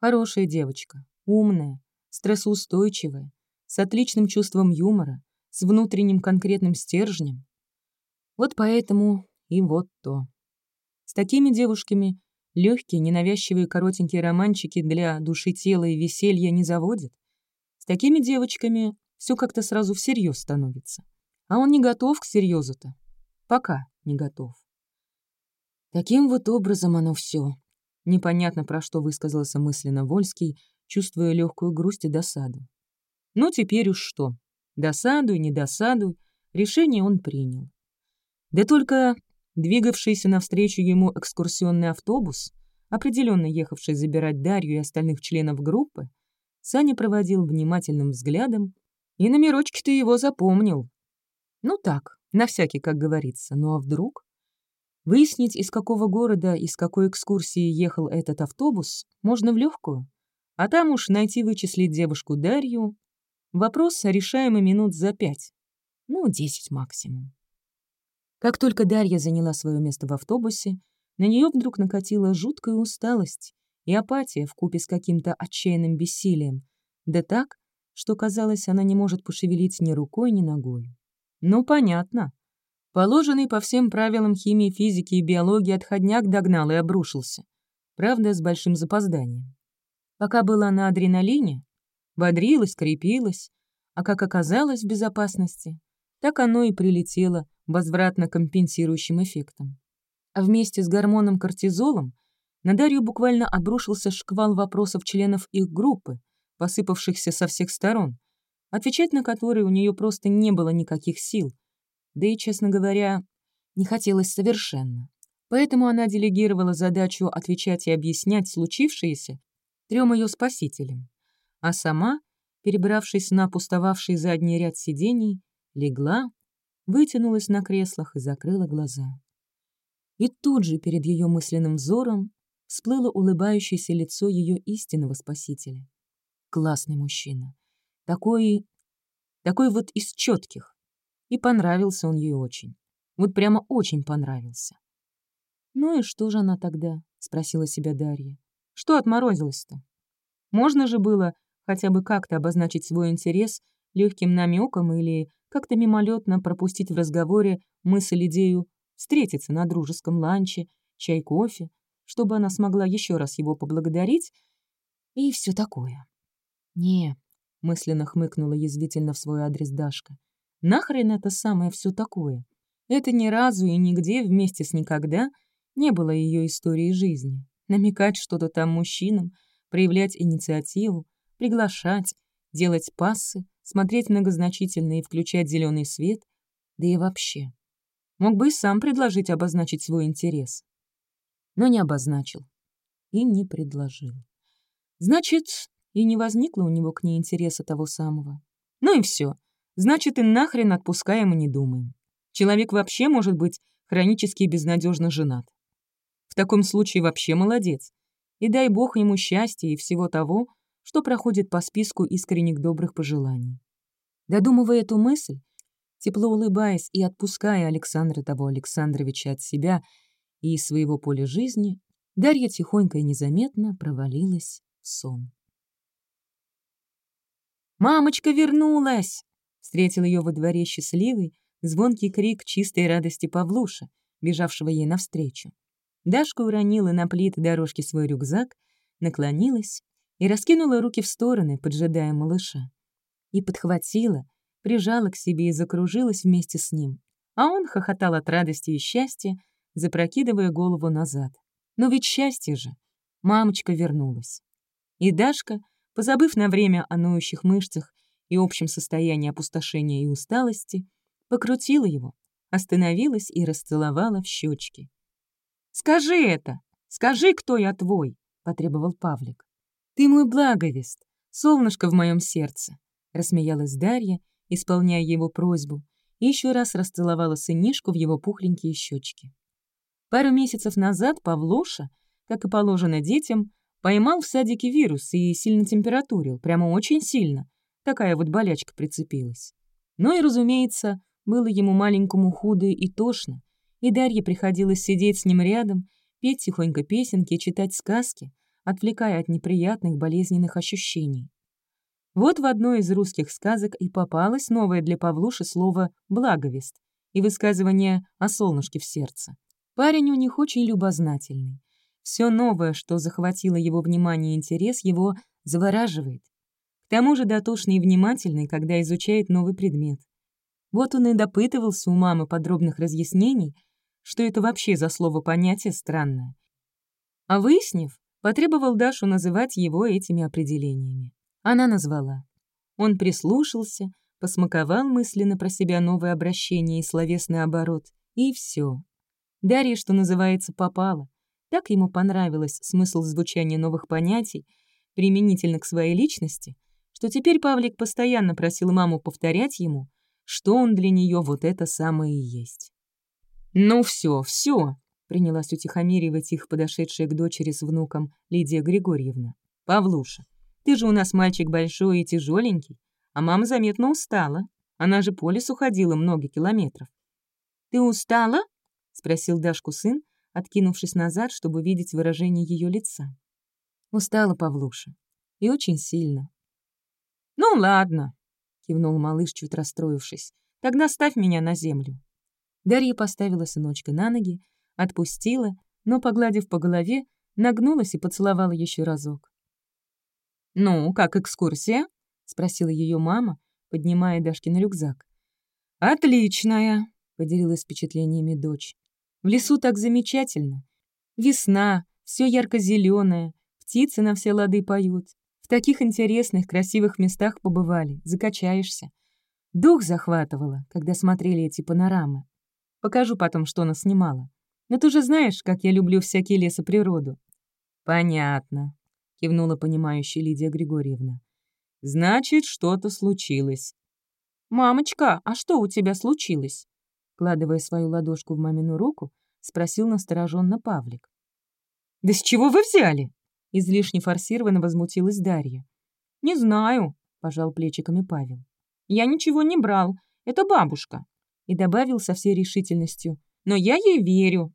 Хорошая девочка, умная, стрессоустойчивая, с отличным чувством юмора, с внутренним конкретным стержнем. Вот поэтому и вот то. С такими девушками легкие, ненавязчивые коротенькие романчики для души тела и веселья не заводят. С такими девочками все как-то сразу всерьез становится. А он не готов к серьезу-то. Пока не готов. Таким вот образом оно все. Непонятно, про что высказался мысленно Вольский, чувствуя легкую грусть и досаду. Ну, теперь уж что. Досадуй, не досадуй, решение он принял. Да только двигавшийся навстречу ему экскурсионный автобус, определенно ехавший забирать Дарью и остальных членов группы, Саня проводил внимательным взглядом, и номерочки-то его запомнил. Ну так, на всякий, как говорится. Ну а вдруг? Выяснить, из какого города и с какой экскурсии ехал этот автобус, можно в легкую. А там уж найти вычислить девушку Дарью. Вопрос, решаемый минут за пять. Ну, десять максимум. Как только Дарья заняла свое место в автобусе, на нее вдруг накатила жуткая усталость и апатия в купе с каким-то отчаянным бессилием. Да так, что, казалось, она не может пошевелить ни рукой, ни ногой. Ну, понятно. Положенный по всем правилам химии, физики и биологии отходняк догнал и обрушился. Правда, с большим запозданием. Пока была на адреналине, бодрилась, крепилась, а как оказалось в безопасности, так оно и прилетело возвратно компенсирующим эффектом. А вместе с гормоном кортизолом на Дарью буквально обрушился шквал вопросов членов их группы, посыпавшихся со всех сторон, отвечать на которые у нее просто не было никаких сил, да и, честно говоря, не хотелось совершенно. Поэтому она делегировала задачу отвечать и объяснять случившееся трем ее спасителям, а сама, перебравшись на пустовавший задний ряд сидений, легла, вытянулась на креслах и закрыла глаза. И тут же перед ее мысленным взором всплыло улыбающееся лицо ее истинного спасителя. Классный мужчина. Такой... такой вот из четких. И понравился он ей очень. Вот прямо очень понравился. «Ну и что же она тогда?» — спросила себя Дарья. «Что отморозилась-то? Можно же было хотя бы как-то обозначить свой интерес легким намеком или как-то мимолетно пропустить в разговоре мысль-идею встретиться на дружеском ланче, чай-кофе, чтобы она смогла еще раз его поблагодарить и все такое. «Не», — мысленно хмыкнула язвительно в свой адрес Дашка, «нахрен это самое все такое? Это ни разу и нигде вместе с никогда не было ее истории жизни. Намекать что-то там мужчинам, проявлять инициативу, приглашать, делать пассы, смотреть многозначительно и включать зеленый свет, да и вообще. Мог бы и сам предложить обозначить свой интерес. Но не обозначил и не предложил. Значит, и не возникло у него к ней интереса того самого. Ну и все. Значит, и нахрен отпускаем и не думаем. Человек вообще может быть хронически безнадежно женат. Таком случае вообще молодец. И дай бог ему счастья и всего того, что проходит по списку искренних добрых пожеланий. Додумывая эту мысль, тепло улыбаясь и отпуская Александра того Александровича от себя и своего поля жизни, Дарья тихонько и незаметно провалилась в сон. «Мамочка вернулась!» Встретил ее во дворе счастливый, звонкий крик чистой радости Павлуша, бежавшего ей навстречу. Дашка уронила на плиты дорожки свой рюкзак, наклонилась и раскинула руки в стороны, поджидая малыша. И подхватила, прижала к себе и закружилась вместе с ним. А он хохотал от радости и счастья, запрокидывая голову назад. Но ведь счастье же! Мамочка вернулась. И Дашка — Позабыв на время о ноющих мышцах и общем состоянии опустошения и усталости, покрутила его, остановилась и расцеловала в щечки. «Скажи это! Скажи, кто я твой!» — потребовал Павлик. «Ты мой благовест, «Солнышко в моем сердце», — рассмеялась Дарья, исполняя его просьбу, и еще раз расцеловала сынишку в его пухленькие щечки. Пару месяцев назад Павлуша, как и положено детям, поймал в садике вирус и сильно температурил, прямо очень сильно. Такая вот болячка прицепилась. Ну и, разумеется, было ему маленькому худо и тошно, и Дарье приходилось сидеть с ним рядом, петь тихонько песенки читать сказки, отвлекая от неприятных болезненных ощущений. Вот в одной из русских сказок и попалось новое для Павлуши слово «благовест» и высказывание о солнышке в сердце. Парень у них очень любознательный. Все новое, что захватило его внимание и интерес, его завораживает. К тому же дотошный и внимательный, когда изучает новый предмет. Вот он и допытывался у мамы подробных разъяснений, что это вообще за слово-понятие странное. А выяснив, потребовал Дашу называть его этими определениями. Она назвала. Он прислушался, посмаковал мысленно про себя новое обращение и словесный оборот, и все. Дарья, что называется, попала. Так ему понравилось смысл звучания новых понятий, применительно к своей личности, что теперь Павлик постоянно просил маму повторять ему, что он для нее вот это самое и есть. «Ну все, все, принялась утихомиривать их подошедшая к дочери с внуком Лидия Григорьевна. «Павлуша, ты же у нас мальчик большой и тяжеленький, а мама заметно устала. Она же по лесу ходила много километров. «Ты устала?» — спросил Дашку сын, откинувшись назад, чтобы видеть выражение ее лица. Устала Павлуша. И очень сильно. «Ну ладно», — кивнул малыш, чуть расстроившись. «Тогда ставь меня на землю». Дарья поставила сыночка на ноги, отпустила, но, погладив по голове, нагнулась и поцеловала еще разок. «Ну, как экскурсия?» — спросила ее мама, поднимая Дашкин рюкзак. «Отличная!» — поделилась впечатлениями дочь. «В лесу так замечательно. Весна, все ярко зеленое птицы на все лады поют. В таких интересных, красивых местах побывали, закачаешься. Дух захватывало, когда смотрели эти панорамы. Покажу потом, что она снимала. Но ты же знаешь, как я люблю всякие лесоприроду». «Понятно», — кивнула понимающая Лидия Григорьевна. «Значит, что-то случилось». «Мамочка, а что у тебя случилось?» Кладывая свою ладошку в мамину руку, спросил настороженно Павлик. «Да с чего вы взяли?» Излишне форсированно возмутилась Дарья. «Не знаю», — пожал плечиками Павел. «Я ничего не брал. Это бабушка». И добавил со всей решительностью. «Но я ей верю».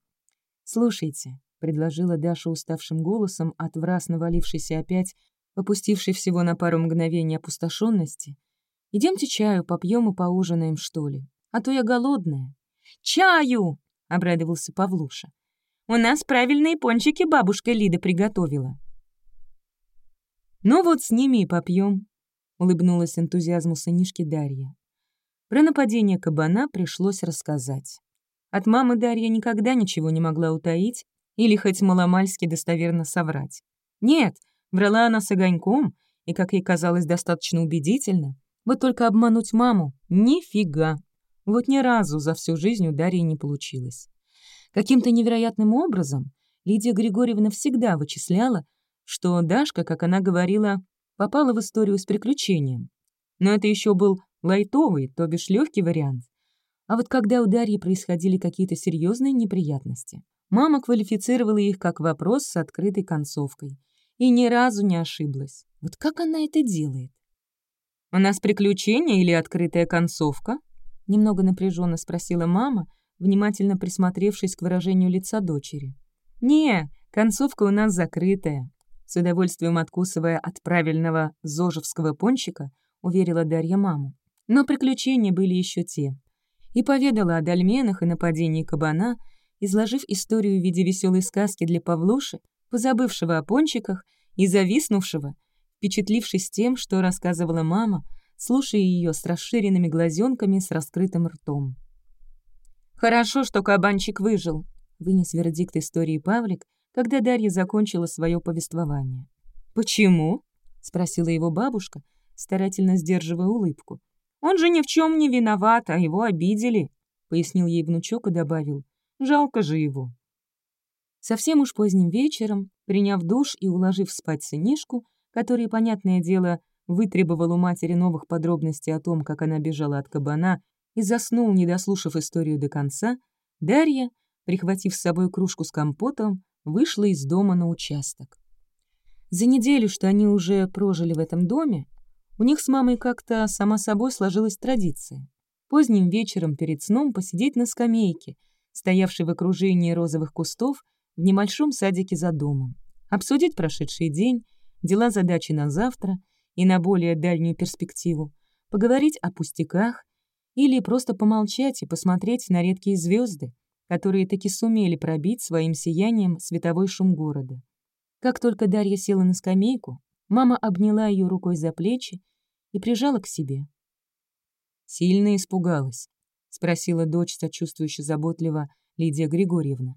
«Слушайте, предложила Даша уставшим голосом от враз навалившейся опять, попустившей всего на пару мгновений опустошенности. «Идемте чаю попьем и поужинаем, что ли? А то я голодная». «Чаю!» — обрадовался Павлуша. «У нас правильные пончики бабушка Лида приготовила». «Ну вот с ними и попьем», — улыбнулась энтузиазму сынишки Дарья. Про нападение кабана пришлось рассказать. От мамы Дарья никогда ничего не могла утаить, или хоть маломальски достоверно соврать. Нет, врала она с огоньком, и, как ей казалось, достаточно убедительно. Вот только обмануть маму — нифига. Вот ни разу за всю жизнь у Дарьи не получилось. Каким-то невероятным образом Лидия Григорьевна всегда вычисляла, что Дашка, как она говорила, попала в историю с приключением. Но это еще был лайтовый, то бишь легкий вариант. А вот когда у Дарьи происходили какие-то серьезные неприятности, Мама квалифицировала их как вопрос с открытой концовкой. И ни разу не ошиблась. Вот как она это делает? «У нас приключение или открытая концовка?» Немного напряженно спросила мама, внимательно присмотревшись к выражению лица дочери. «Не, концовка у нас закрытая», с удовольствием откусывая от правильного зожевского пончика, уверила Дарья маму. Но приключения были еще те. И поведала о дольменах и нападении кабана, изложив историю в виде веселой сказки для Павлуши, позабывшего о пончиках и зависнувшего, впечатлившись тем, что рассказывала мама, слушая ее с расширенными глазенками с раскрытым ртом. «Хорошо, что кабанчик выжил», — вынес вердикт истории Павлик, когда Дарья закончила свое повествование. «Почему?» — спросила его бабушка, старательно сдерживая улыбку. «Он же ни в чем не виноват, а его обидели», — пояснил ей внучок и добавил. Жалко же его. Совсем уж поздним вечером, приняв душ и уложив спать сынишку, который, понятное дело, вытребовал у матери новых подробностей о том, как она бежала от кабана, и заснул, не дослушав историю до конца, Дарья, прихватив с собой кружку с компотом, вышла из дома на участок. За неделю, что они уже прожили в этом доме, у них с мамой как-то сама собой сложилась традиция. Поздним вечером перед сном посидеть на скамейке, стоявшей в окружении розовых кустов в небольшом садике за домом, обсудить прошедший день, дела задачи на завтра и на более дальнюю перспективу, поговорить о пустяках или просто помолчать и посмотреть на редкие звезды, которые таки сумели пробить своим сиянием световой шум города. Как только Дарья села на скамейку, мама обняла ее рукой за плечи и прижала к себе. «Сильно испугалась?» — спросила дочь, сочувствующе заботливо Лидия Григорьевна.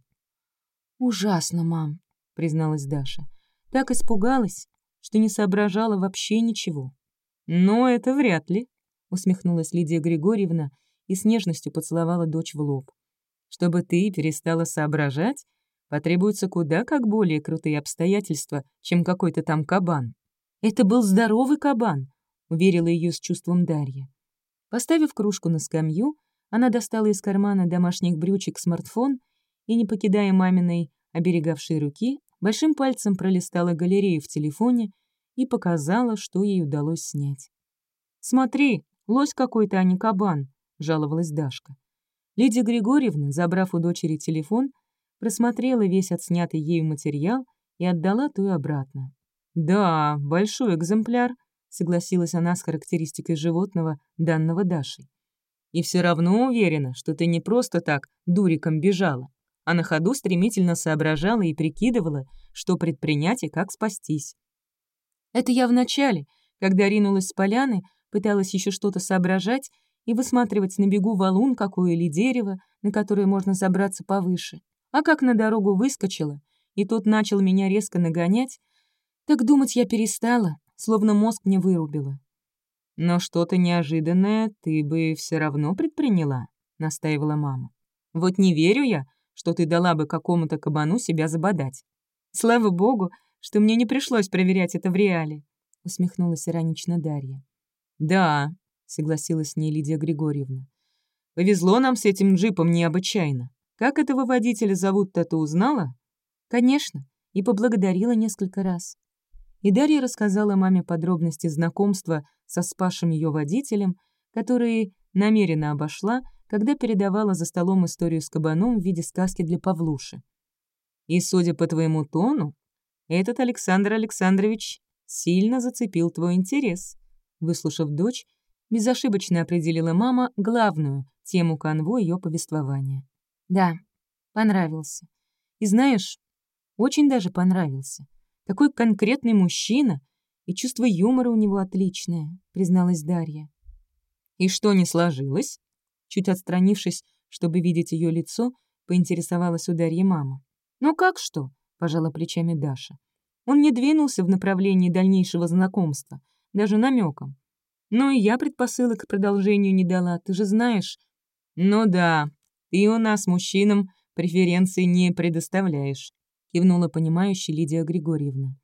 «Ужасно, мам», — призналась Даша. «Так испугалась, что не соображала вообще ничего». «Но это вряд ли», — усмехнулась Лидия Григорьевна и с нежностью поцеловала дочь в лоб. «Чтобы ты перестала соображать, потребуются куда как более крутые обстоятельства, чем какой-то там кабан». «Это был здоровый кабан», — уверила ее с чувством Дарья. Поставив кружку на скамью, она достала из кармана домашних брючек смартфон и, не покидая маминой оберегавшей руки, большим пальцем пролистала галерею в телефоне и показала, что ей удалось снять. «Смотри, лось какой-то, а не кабан», — жаловалась Дашка. Лидия Григорьевна, забрав у дочери телефон, просмотрела весь отснятый ею материал и отдала ту обратно. «Да, большой экземпляр», — согласилась она с характеристикой животного, данного Дашей. «И все равно уверена, что ты не просто так дуриком бежала, а на ходу стремительно соображала и прикидывала, что предпринять и как спастись. Это я вначале, когда ринулась с поляны, пыталась еще что-то соображать и высматривать на бегу валун какое или дерево, на которое можно забраться повыше. А как на дорогу выскочила, и тот начал меня резко нагонять, так думать я перестала, словно мозг мне вырубила. «Но что-то неожиданное ты бы все равно предприняла», — настаивала мама. «Вот не верю я, что ты дала бы какому-то кабану себя забодать. Слава богу, что мне не пришлось проверять это в реале», — усмехнулась иронично Дарья. «Да», — согласилась с ней Лидия Григорьевна. «Повезло нам с этим джипом необычайно. Как этого водителя зовут-то, ты узнала?» «Конечно», и поблагодарила несколько раз. И Дарья рассказала маме подробности знакомства со спасшим ее водителем, которые намеренно обошла, когда передавала за столом историю с кабаном в виде сказки для Павлуши. «И, судя по твоему тону, этот Александр Александрович сильно зацепил твой интерес. Выслушав дочь, безошибочно определила мама главную тему конвой ее повествования. Да, понравился. И знаешь, очень даже понравился. Такой конкретный мужчина, и чувство юмора у него отличное, призналась Дарья. И что не сложилось? Чуть отстранившись, чтобы видеть ее лицо, поинтересовалась у Дарьи мама. Ну как что? — пожала плечами Даша. Он не двинулся в направлении дальнейшего знакомства, даже намеком. Но и я предпосылок к продолжению не дала, ты же знаешь. Ну да, ты у нас мужчинам преференции не предоставляешь, кивнула понимающая Лидия Григорьевна.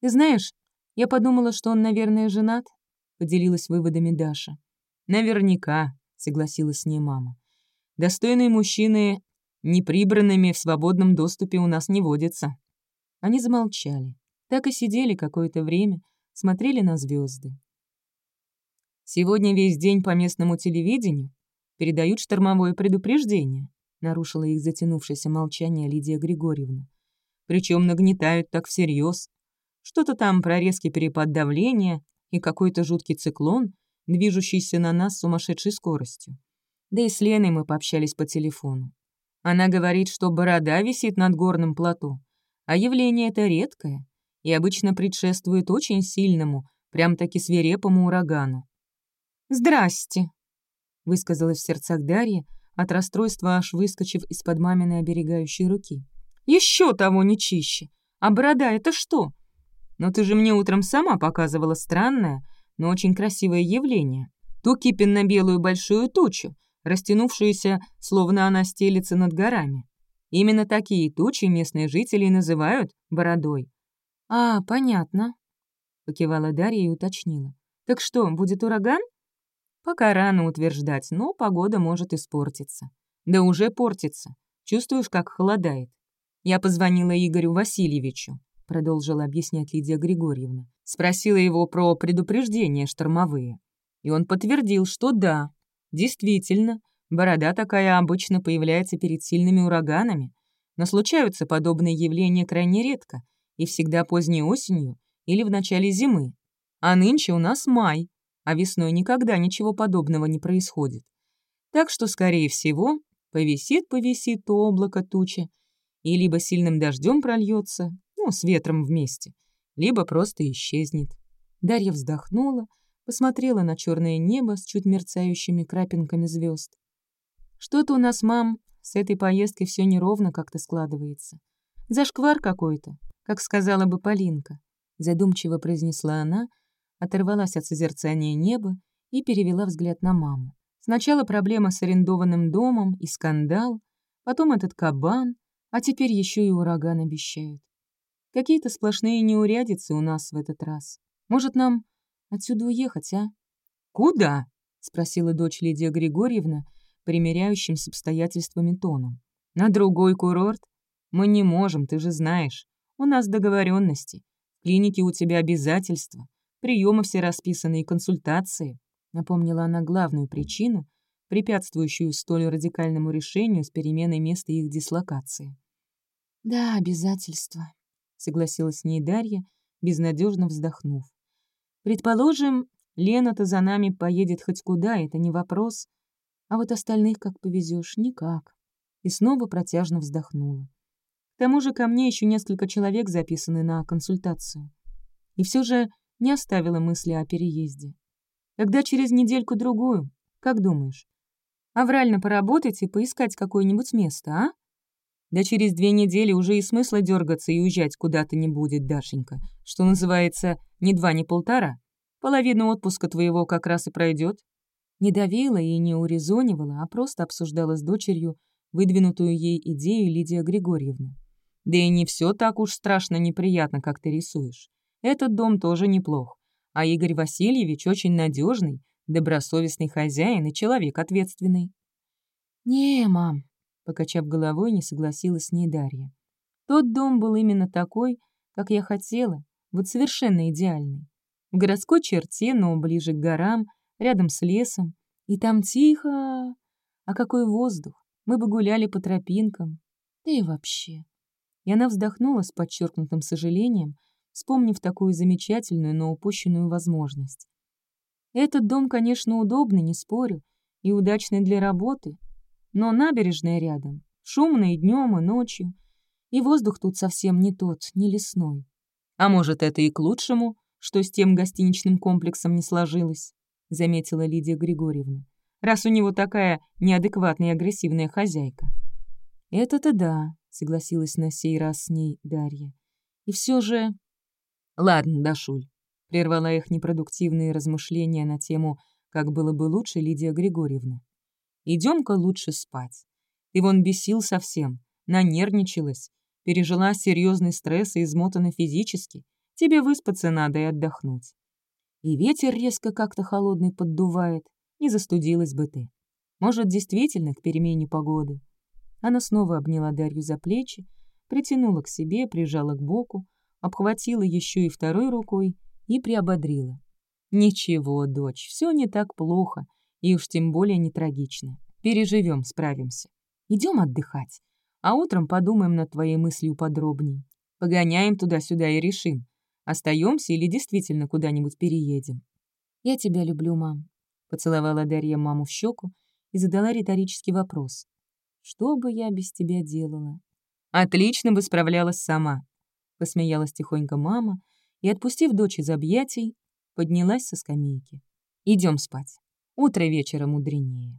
Ты знаешь, я подумала, что он, наверное, женат, поделилась выводами Даша. Наверняка, согласилась с ней мама. Достойные мужчины неприбранными в свободном доступе у нас не водится». Они замолчали. Так и сидели какое-то время, смотрели на звезды. «Сегодня весь день по местному телевидению передают штормовое предупреждение», нарушила их затянувшееся молчание Лидия Григорьевна. «Причем нагнетают так всерьез. Что-то там про резкий перепад давления и какой-то жуткий циклон, движущийся на нас с сумасшедшей скоростью. Да и с Леной мы пообщались по телефону. Она говорит, что борода висит над горным плато, а явление это редкое и обычно предшествует очень сильному, прям-таки свирепому урагану. «Здрасте», — высказалась в сердцах Дарья, от расстройства аж выскочив из-под маминой оберегающей руки. «Еще того не чище. А борода — это что? Но ты же мне утром сама показывала странное, но очень красивое явление. Ту кипенно-белую большую тучу, растянувшуюся, словно она стелится над горами. Именно такие тучи местные жители называют бородой. «А, понятно», — покивала Дарья и уточнила. «Так что, будет ураган?» «Пока рано утверждать, но погода может испортиться». «Да уже портится. Чувствуешь, как холодает?» «Я позвонила Игорю Васильевичу», — продолжила объяснять Лидия Григорьевна. Спросила его про предупреждения штормовые. И он подтвердил, что да, действительно, борода такая обычно появляется перед сильными ураганами, но случаются подобные явления крайне редко и всегда поздней осенью или в начале зимы. А нынче у нас май, а весной никогда ничего подобного не происходит. Так что, скорее всего, повисит-повисит облако тучи, и либо сильным дождем прольется, ну, с ветром вместе, либо просто исчезнет. Дарья вздохнула, посмотрела на черное небо с чуть мерцающими крапинками звезд. Что-то у нас, мам, с этой поездкой все неровно как-то складывается. Зашквар какой-то, как сказала бы Полинка. Задумчиво произнесла она, оторвалась от созерцания неба и перевела взгляд на маму. Сначала проблема с арендованным домом и скандал, потом этот кабан, а теперь еще и ураган обещают. Какие-то сплошные неурядицы у нас в этот раз. Может, нам отсюда уехать, а? «Куда?» — спросила дочь Лидия Григорьевна, примеряющим с обстоятельствами тоном. «На другой курорт? Мы не можем, ты же знаешь. У нас договоренности. В клинике у тебя обязательства. Приемы все расписаны и консультации», — напомнила она главную причину, препятствующую столь радикальному решению с переменой места их дислокации. «Да, обязательства», — согласилась с ней Дарья, безнадежно вздохнув. «Предположим, Лена-то за нами поедет хоть куда, это не вопрос, а вот остальных как повезешь, никак». И снова протяжно вздохнула. К тому же ко мне еще несколько человек записаны на консультацию. И все же не оставила мысли о переезде. Когда через недельку-другую, как думаешь, аврально поработать и поискать какое-нибудь место, а? Да через две недели уже и смысла дергаться и уезжать куда-то не будет, Дашенька. Что называется, ни два, ни полтора. Половина отпуска твоего как раз и пройдет. Не давила и не урезонивала, а просто обсуждала с дочерью выдвинутую ей идею Лидия Григорьевна. Да и не все так уж страшно неприятно, как ты рисуешь. Этот дом тоже неплох. А Игорь Васильевич очень надежный, добросовестный хозяин и человек ответственный. «Не, мам», — покачав головой, не согласилась с ней Дарья. «Тот дом был именно такой, как я хотела, вот совершенно идеальный. В городской черте, но ближе к горам, рядом с лесом. И там тихо. А какой воздух! Мы бы гуляли по тропинкам. Да и вообще». И она вздохнула с подчеркнутым сожалением, вспомнив такую замечательную, но упущенную возможность. Этот дом, конечно, удобный, не спорю, и удачный для работы, но набережная рядом, шумно и днем, и ночью, и воздух тут совсем не тот, не лесной. А может, это и к лучшему, что с тем гостиничным комплексом не сложилось, заметила Лидия Григорьевна, раз у него такая неадекватная и агрессивная хозяйка. Это-то да, согласилась на сей раз с ней Дарья. И все же «Ладно, Дашуль», — прервала их непродуктивные размышления на тему «Как было бы лучше, Лидия Григорьевна». Идем-ка лучше спать. Ты вон бесил совсем, нанервничалась, пережила серьезный стресс и измотана физически. Тебе выспаться надо и отдохнуть. И ветер резко как-то холодный поддувает, не застудилась бы ты. Может, действительно к перемене погоды. Она снова обняла Дарью за плечи, притянула к себе, прижала к боку, обхватила еще и второй рукой и приободрила. «Ничего, дочь, все не так плохо, и уж тем более не трагично. Переживем, справимся. Идем отдыхать, а утром подумаем над твоей мыслью подробней. Погоняем туда-сюда и решим, остаемся или действительно куда-нибудь переедем». «Я тебя люблю, мам», — поцеловала Дарья маму в щеку и задала риторический вопрос. «Что бы я без тебя делала?» «Отлично бы справлялась сама», Посмеялась тихонько мама и, отпустив дочь из объятий, поднялась со скамейки. Идем спать. Утро вечера мудренее.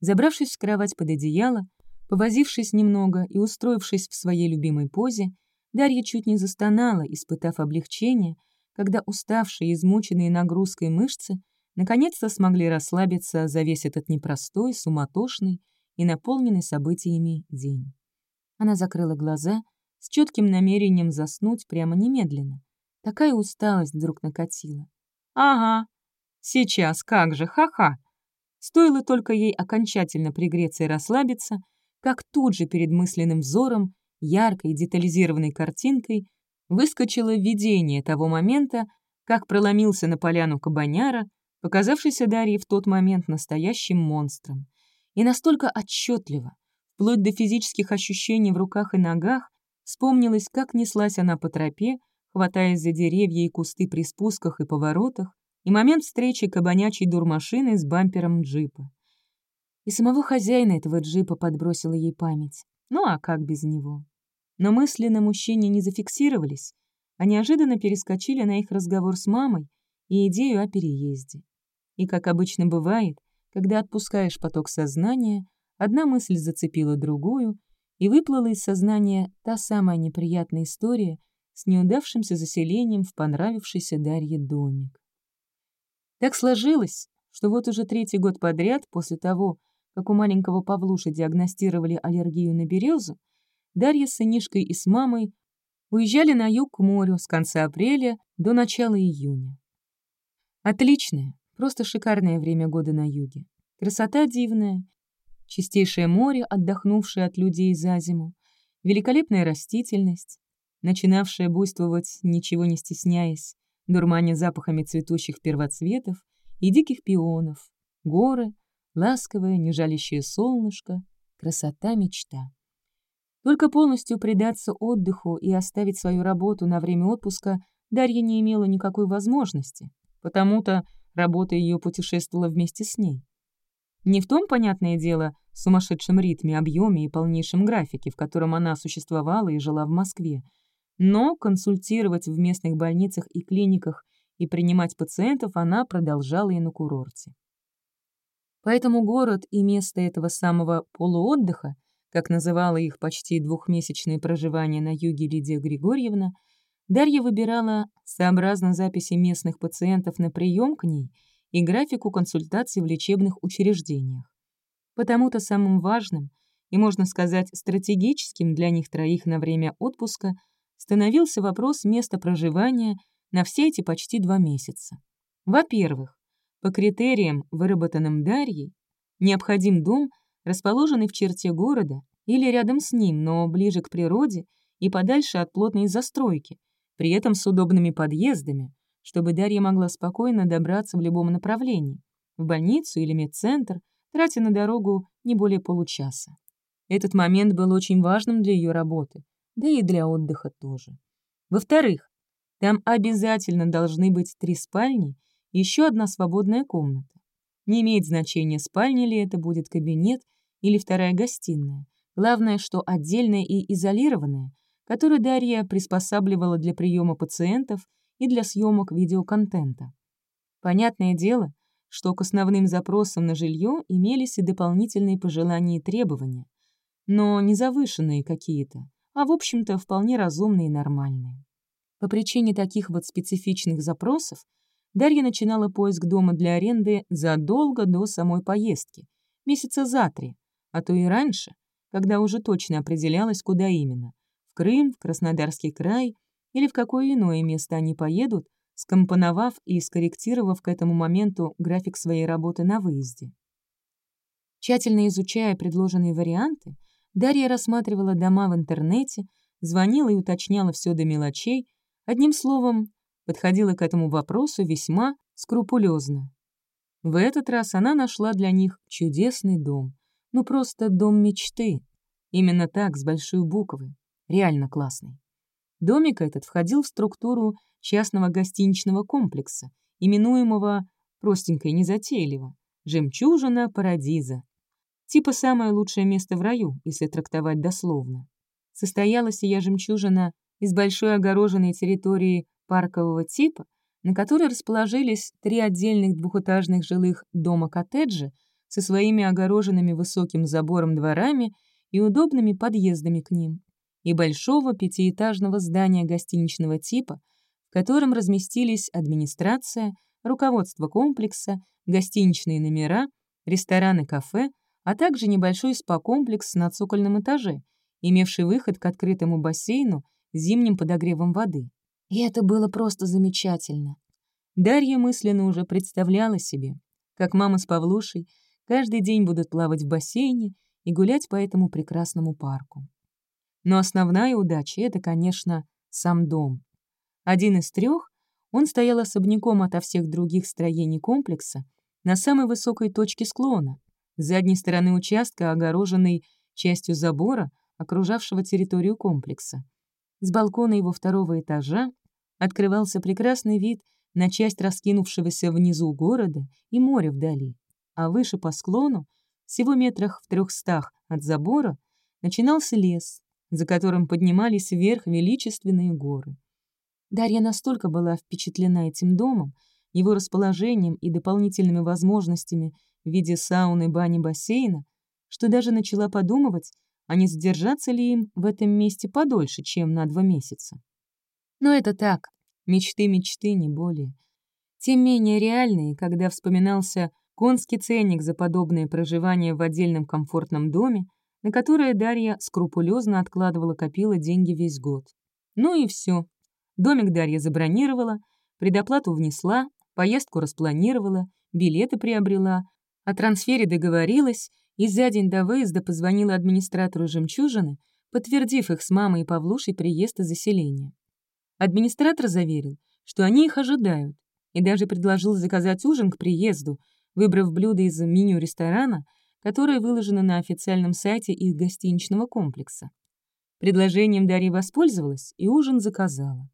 Забравшись в кровать под одеяло, повозившись немного и устроившись в своей любимой позе, Дарья чуть не застонала, испытав облегчение, когда уставшие измученные нагрузкой мышцы наконец-то смогли расслабиться за весь этот непростой, суматошный и наполненный событиями день. Она закрыла глаза с четким намерением заснуть прямо немедленно. Такая усталость вдруг накатила. Ага, сейчас, как же, ха-ха. Стоило только ей окончательно пригреться и расслабиться, как тут же перед мысленным взором, яркой детализированной картинкой, выскочило видение того момента, как проломился на поляну кабаняра, показавшийся Дарье в тот момент настоящим монстром. И настолько отчетливо, вплоть до физических ощущений в руках и ногах, вспомнилось, как неслась она по тропе, хватаясь за деревья и кусты при спусках и поворотах, и момент встречи кабанячей дурмашины с бампером джипа. И самого хозяина этого джипа подбросила ей память. Ну а как без него? Но мысли на мужчине не зафиксировались, а неожиданно перескочили на их разговор с мамой и идею о переезде. И, как обычно бывает, когда отпускаешь поток сознания, одна мысль зацепила другую, и выплыла из сознания та самая неприятная история с неудавшимся заселением в понравившийся Дарье домик. Так сложилось, что вот уже третий год подряд, после того, как у маленького Павлуша диагностировали аллергию на березу, Дарья с сынишкой и с мамой уезжали на юг к морю с конца апреля до начала июня. Отличное, просто шикарное время года на юге. Красота дивная, чистейшее море, отдохнувшее от людей за зиму, великолепная растительность, начинавшая буйствовать, ничего не стесняясь, дурманя запахами цветущих первоцветов и диких пионов, горы, ласковое, нежалящее солнышко, красота мечта. Только полностью предаться отдыху и оставить свою работу на время отпуска Дарья не имела никакой возможности, потому-то работа ее путешествовала вместе с ней. Не в том, понятное дело, сумасшедшем ритме, объеме и полнейшем графике, в котором она существовала и жила в Москве, но консультировать в местных больницах и клиниках и принимать пациентов она продолжала и на курорте. Поэтому город и место этого самого полуотдыха, как называла их почти двухмесячное проживание на юге Лидия Григорьевна, Дарья выбирала сообразно записи местных пациентов на прием к ней и графику консультаций в лечебных учреждениях. Потому-то самым важным и, можно сказать, стратегическим для них троих на время отпуска становился вопрос места проживания на все эти почти два месяца. Во-первых, по критериям, выработанным Дарьей, необходим дом, расположенный в черте города или рядом с ним, но ближе к природе и подальше от плотной застройки, при этом с удобными подъездами, чтобы Дарья могла спокойно добраться в любом направлении, в больницу или медцентр, тратя на дорогу не более получаса. Этот момент был очень важным для ее работы, да и для отдыха тоже. Во-вторых, там обязательно должны быть три спальни и еще одна свободная комната. Не имеет значения, спальня ли это будет кабинет или вторая гостиная. Главное, что отдельная и изолированная, который Дарья приспосабливала для приема пациентов и для съемок видеоконтента. Понятное дело, что к основным запросам на жилье имелись и дополнительные пожелания и требования, но не завышенные какие-то, а, в общем-то, вполне разумные и нормальные. По причине таких вот специфичных запросов Дарья начинала поиск дома для аренды задолго до самой поездки, месяца за три, а то и раньше, когда уже точно определялось, куда именно в Крым, в Краснодарский край или в какое иное место они поедут, скомпоновав и скорректировав к этому моменту график своей работы на выезде. Тщательно изучая предложенные варианты, Дарья рассматривала дома в интернете, звонила и уточняла все до мелочей, одним словом, подходила к этому вопросу весьма скрупулезно. В этот раз она нашла для них чудесный дом. Ну просто дом мечты. Именно так, с большой буквы. Реально классный. Домик этот входил в структуру частного гостиничного комплекса, именуемого простенько и незатейливо «Жемчужина Парадиза». Типа самое лучшее место в раю, если трактовать дословно. Состояла сия жемчужина из большой огороженной территории паркового типа, на которой расположились три отдельных двухэтажных жилых дома-коттеджа со своими огороженными высоким забором дворами и удобными подъездами к ним и большого пятиэтажного здания гостиничного типа, в котором разместились администрация, руководство комплекса, гостиничные номера, рестораны, кафе, а также небольшой спа-комплекс на цокольном этаже, имевший выход к открытому бассейну с зимним подогревом воды. И это было просто замечательно. Дарья мысленно уже представляла себе, как мама с Павлушей каждый день будут плавать в бассейне и гулять по этому прекрасному парку. Но основная удача — это, конечно, сам дом. Один из трех, он стоял особняком ото всех других строений комплекса на самой высокой точке склона, с задней стороны участка, огороженной частью забора, окружавшего территорию комплекса. С балкона его второго этажа открывался прекрасный вид на часть раскинувшегося внизу города и море вдали, а выше по склону, всего метрах в трехстах от забора, начинался лес, за которым поднимались вверх величественные горы. Дарья настолько была впечатлена этим домом, его расположением и дополнительными возможностями в виде сауны, бани, бассейна, что даже начала подумывать, а не задержаться ли им в этом месте подольше, чем на два месяца. Но это так, мечты-мечты, не более. Тем менее реальные, когда вспоминался конский ценник за подобное проживание в отдельном комфортном доме, на которое Дарья скрупулезно откладывала копила деньги весь год. Ну и все. Домик Дарья забронировала, предоплату внесла, поездку распланировала, билеты приобрела, о трансфере договорилась и за день до выезда позвонила администратору «Жемчужины», подтвердив их с мамой и Павлушей приезд и заселение. Администратор заверил, что они их ожидают, и даже предложил заказать ужин к приезду, выбрав блюдо из меню ресторана, которое выложено на официальном сайте их гостиничного комплекса. Предложением Дарья воспользовалась и ужин заказала.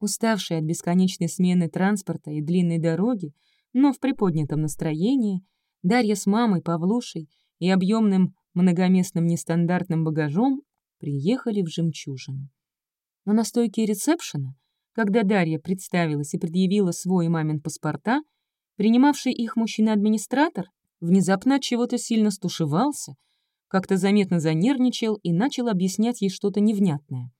Уставшая от бесконечной смены транспорта и длинной дороги, но в приподнятом настроении, Дарья с мамой, Павлушей и объемным многоместным нестандартным багажом приехали в «Жемчужину». Но на стойке ресепшена, когда Дарья представилась и предъявила свой мамин паспорта, принимавший их мужчина-администратор внезапно от чего-то сильно стушевался, как-то заметно занервничал и начал объяснять ей что-то невнятное.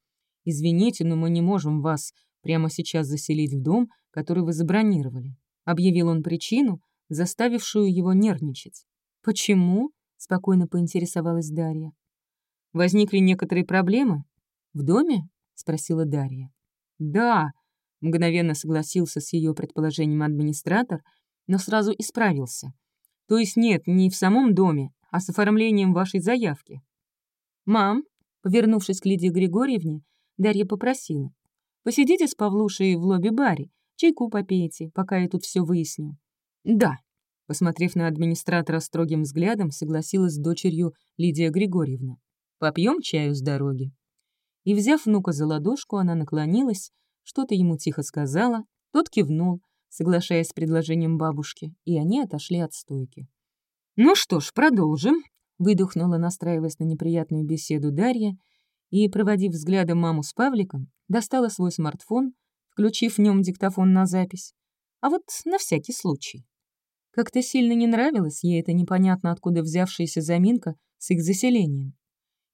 «Извините, но мы не можем вас прямо сейчас заселить в дом, который вы забронировали», — объявил он причину, заставившую его нервничать. «Почему?» спокойно поинтересовалась Дарья. Возникли некоторые проблемы? В доме? спросила Дарья. Да, мгновенно согласился с ее предположением администратор, но сразу исправился. То есть нет, не в самом доме, а с оформлением вашей заявки. «Мам», — повернувшись к Лидии Григорьевне, Дарья попросила, «посидите с Павлушей в лобби-баре, чайку попейте, пока я тут все выясню». «Да», Посмотрев на администратора строгим взглядом, согласилась с дочерью Лидия Григорьевна. «Попьем чаю с дороги». И, взяв внука за ладошку, она наклонилась, что-то ему тихо сказала, тот кивнул, соглашаясь с предложением бабушки, и они отошли от стойки. «Ну что ж, продолжим», — выдохнула, настраиваясь на неприятную беседу Дарья, и, проводив взглядом маму с Павликом, достала свой смартфон, включив в нем диктофон на запись. А вот на всякий случай. Как-то сильно не нравилась ей эта непонятно откуда взявшаяся заминка с их заселением.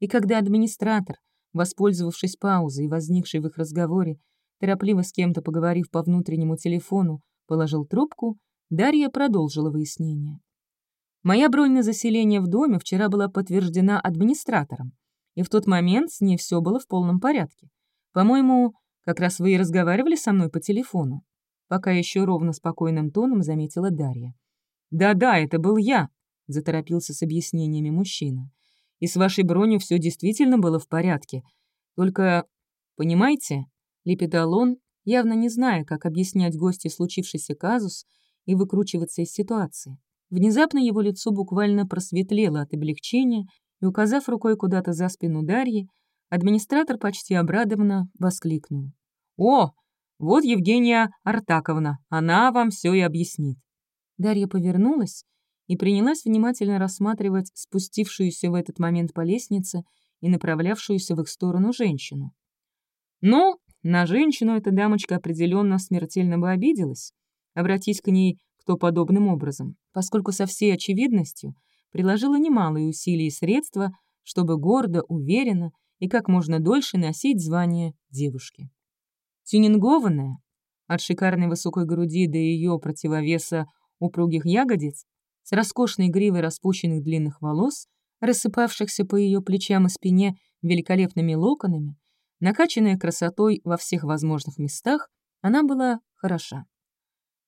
И когда администратор, воспользовавшись паузой возникшей в их разговоре, торопливо с кем-то поговорив по внутреннему телефону, положил трубку, Дарья продолжила выяснение. Моя бронь на заселение в доме вчера была подтверждена администратором, и в тот момент с ней все было в полном порядке. По-моему, как раз вы и разговаривали со мной по телефону. Пока еще ровно спокойным тоном заметила Дарья. «Да-да, это был я», — заторопился с объяснениями мужчина. «И с вашей бронью все действительно было в порядке. Только, понимаете, — лепетал явно не зная, как объяснять гости случившийся казус и выкручиваться из ситуации. Внезапно его лицо буквально просветлело от облегчения, и, указав рукой куда-то за спину Дарьи, администратор почти обрадованно воскликнул. «О, вот Евгения Артаковна, она вам все и объяснит». Дарья повернулась и принялась внимательно рассматривать спустившуюся в этот момент по лестнице и направлявшуюся в их сторону женщину. Но на женщину эта дамочка определенно смертельно бы обиделась, обратись к ней кто подобным образом, поскольку со всей очевидностью приложила немалые усилия и средства, чтобы гордо, уверенно и как можно дольше носить звание девушки. Тюнингованная, от шикарной высокой груди до ее противовеса упругих ягодиц, с роскошной гривой распущенных длинных волос, рассыпавшихся по ее плечам и спине великолепными локонами, Накачанная красотой во всех возможных местах, она была хороша.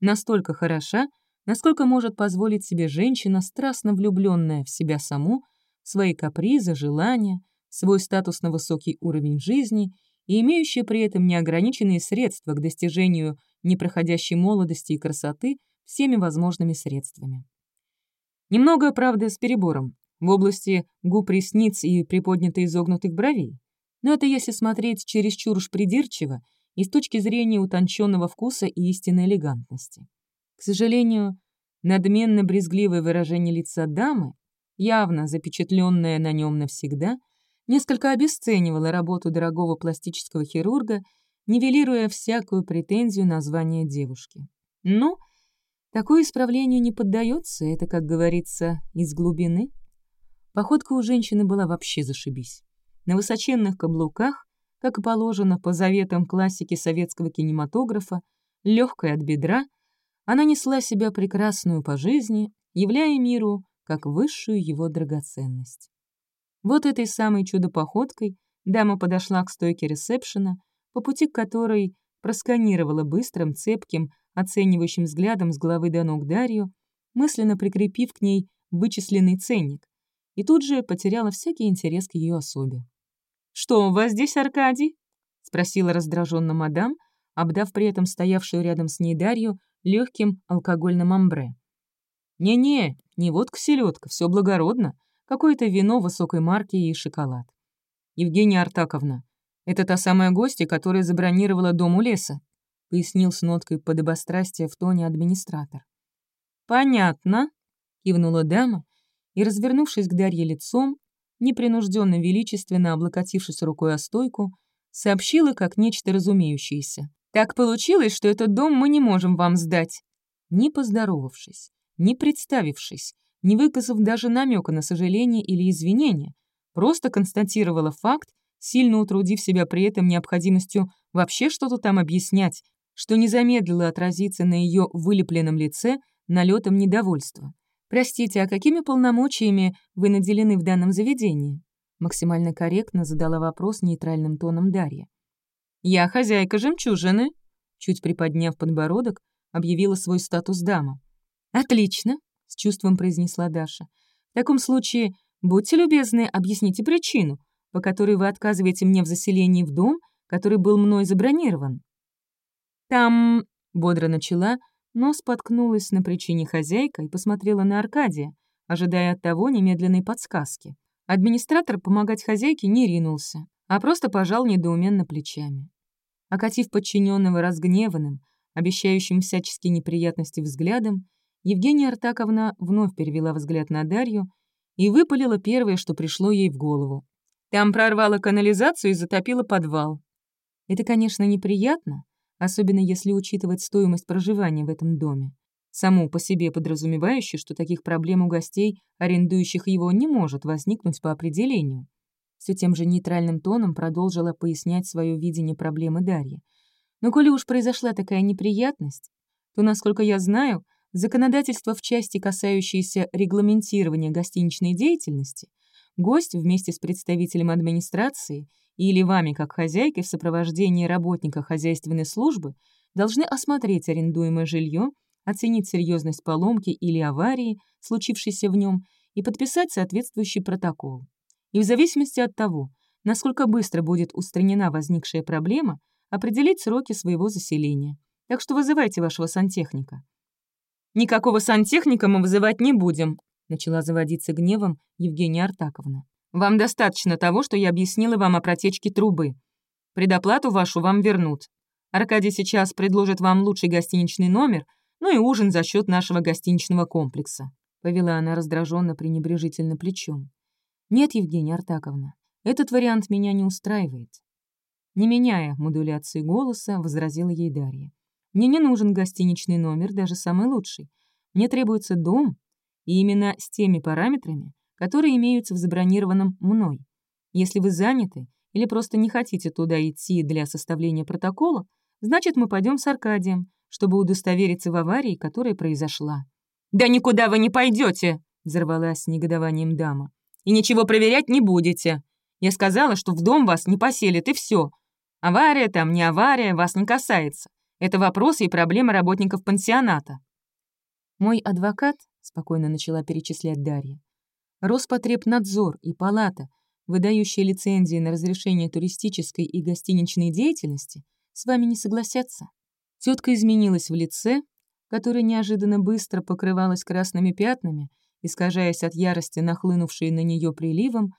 Настолько хороша, насколько может позволить себе женщина, страстно влюбленная в себя саму, свои капризы, желания, свой статус на высокий уровень жизни и имеющая при этом неограниченные средства к достижению непроходящей молодости и красоты всеми возможными средствами. Немного, правда, с перебором, в области губ ресниц и приподнятой изогнутых бровей. Но это если смотреть чересчур уж придирчиво и с точки зрения утонченного вкуса и истинной элегантности. К сожалению, надменно-брезгливое выражение лица дамы, явно запечатленное на нем навсегда, несколько обесценивало работу дорогого пластического хирурга, нивелируя всякую претензию на звание девушки. Но такое исправлению не поддается, это, как говорится, из глубины. Походка у женщины была вообще зашибись. На высоченных каблуках, как и положено по заветам классики советского кинематографа, легкая от бедра, она несла себя прекрасную по жизни, являя миру как высшую его драгоценность. Вот этой самой чудо-походкой дама подошла к стойке ресепшена, по пути к которой просканировала быстрым, цепким, оценивающим взглядом с головы до ног Дарью, мысленно прикрепив к ней вычисленный ценник, и тут же потеряла всякий интерес к ее особе. «Что у вас здесь, Аркадий?» — спросила раздраженно мадам, обдав при этом стоявшую рядом с ней Дарью легким алкогольным амбре. «Не-не, не водка селедка, все благородно, какое-то вино высокой марки и шоколад. Евгения Артаковна, это та самая гостья, которая забронировала дом у леса», пояснил с ноткой подобострастия в тоне администратор. «Понятно», — кивнула дама и, развернувшись к Дарье лицом, непринужденно величественно облокотившись рукой о стойку, сообщила как нечто разумеющееся. «Так получилось, что этот дом мы не можем вам сдать». Не поздоровавшись, не представившись, не выказав даже намека на сожаление или извинение, просто констатировала факт, сильно утрудив себя при этом необходимостью вообще что-то там объяснять, что не замедлило отразиться на ее вылепленном лице налетом недовольства. «Простите, а какими полномочиями вы наделены в данном заведении?» Максимально корректно задала вопрос нейтральным тоном Дарья. «Я хозяйка жемчужины», чуть приподняв подбородок, объявила свой статус дама. «Отлично», — с чувством произнесла Даша. «В таком случае, будьте любезны, объясните причину, по которой вы отказываете мне в заселении в дом, который был мной забронирован». «Там...» — бодро начала, но споткнулась на причине хозяйка и посмотрела на Аркадия, ожидая от того немедленной подсказки. Администратор помогать хозяйке не ринулся, а просто пожал недоуменно плечами. Окатив подчиненного разгневанным, обещающим всяческие неприятности взглядом, Евгения Артаковна вновь перевела взгляд на Дарью и выпалила первое, что пришло ей в голову. Там прорвало канализацию и затопило подвал. Это, конечно, неприятно, особенно если учитывать стоимость проживания в этом доме, саму по себе подразумевающую, что таких проблем у гостей, арендующих его, не может возникнуть по определению. Все тем же нейтральным тоном продолжила пояснять свое видение проблемы Дарьи. Но коли уж произошла такая неприятность, то, насколько я знаю, законодательство в части, касающейся регламентирования гостиничной деятельности, гость вместе с представителем администрации или вами, как хозяйкой, в сопровождении работника хозяйственной службы, должны осмотреть арендуемое жилье, оценить серьезность поломки или аварии, случившейся в нем, и подписать соответствующий протокол. И в зависимости от того, насколько быстро будет устранена возникшая проблема, определить сроки своего заселения. Так что вызывайте вашего сантехника. «Никакого сантехника мы вызывать не будем», начала заводиться гневом Евгения Артаковна. Вам достаточно того, что я объяснила вам о протечке трубы. Предоплату вашу вам вернут. Аркадий сейчас предложит вам лучший гостиничный номер, ну и ужин за счет нашего гостиничного комплекса», — повела она раздраженно пренебрежительно плечом. «Нет, Евгения Артаковна, этот вариант меня не устраивает». Не меняя модуляции голоса, возразила ей Дарья. «Мне не нужен гостиничный номер, даже самый лучший. Мне требуется дом, и именно с теми параметрами, которые имеются в забронированном мной. Если вы заняты или просто не хотите туда идти для составления протокола, значит, мы пойдем с Аркадием, чтобы удостовериться в аварии, которая произошла». «Да никуда вы не пойдете!» — взорвалась с негодованием дама. «И ничего проверять не будете. Я сказала, что в дом вас не поселят, и все. Авария там, не авария, вас не касается. Это вопросы и проблемы работников пансионата». «Мой адвокат», — спокойно начала перечислять Дарья, «Роспотребнадзор и палата, выдающие лицензии на разрешение туристической и гостиничной деятельности, с вами не согласятся». Тетка изменилась в лице, которое неожиданно быстро покрывалось красными пятнами, искажаясь от ярости, нахлынувшей на нее приливом,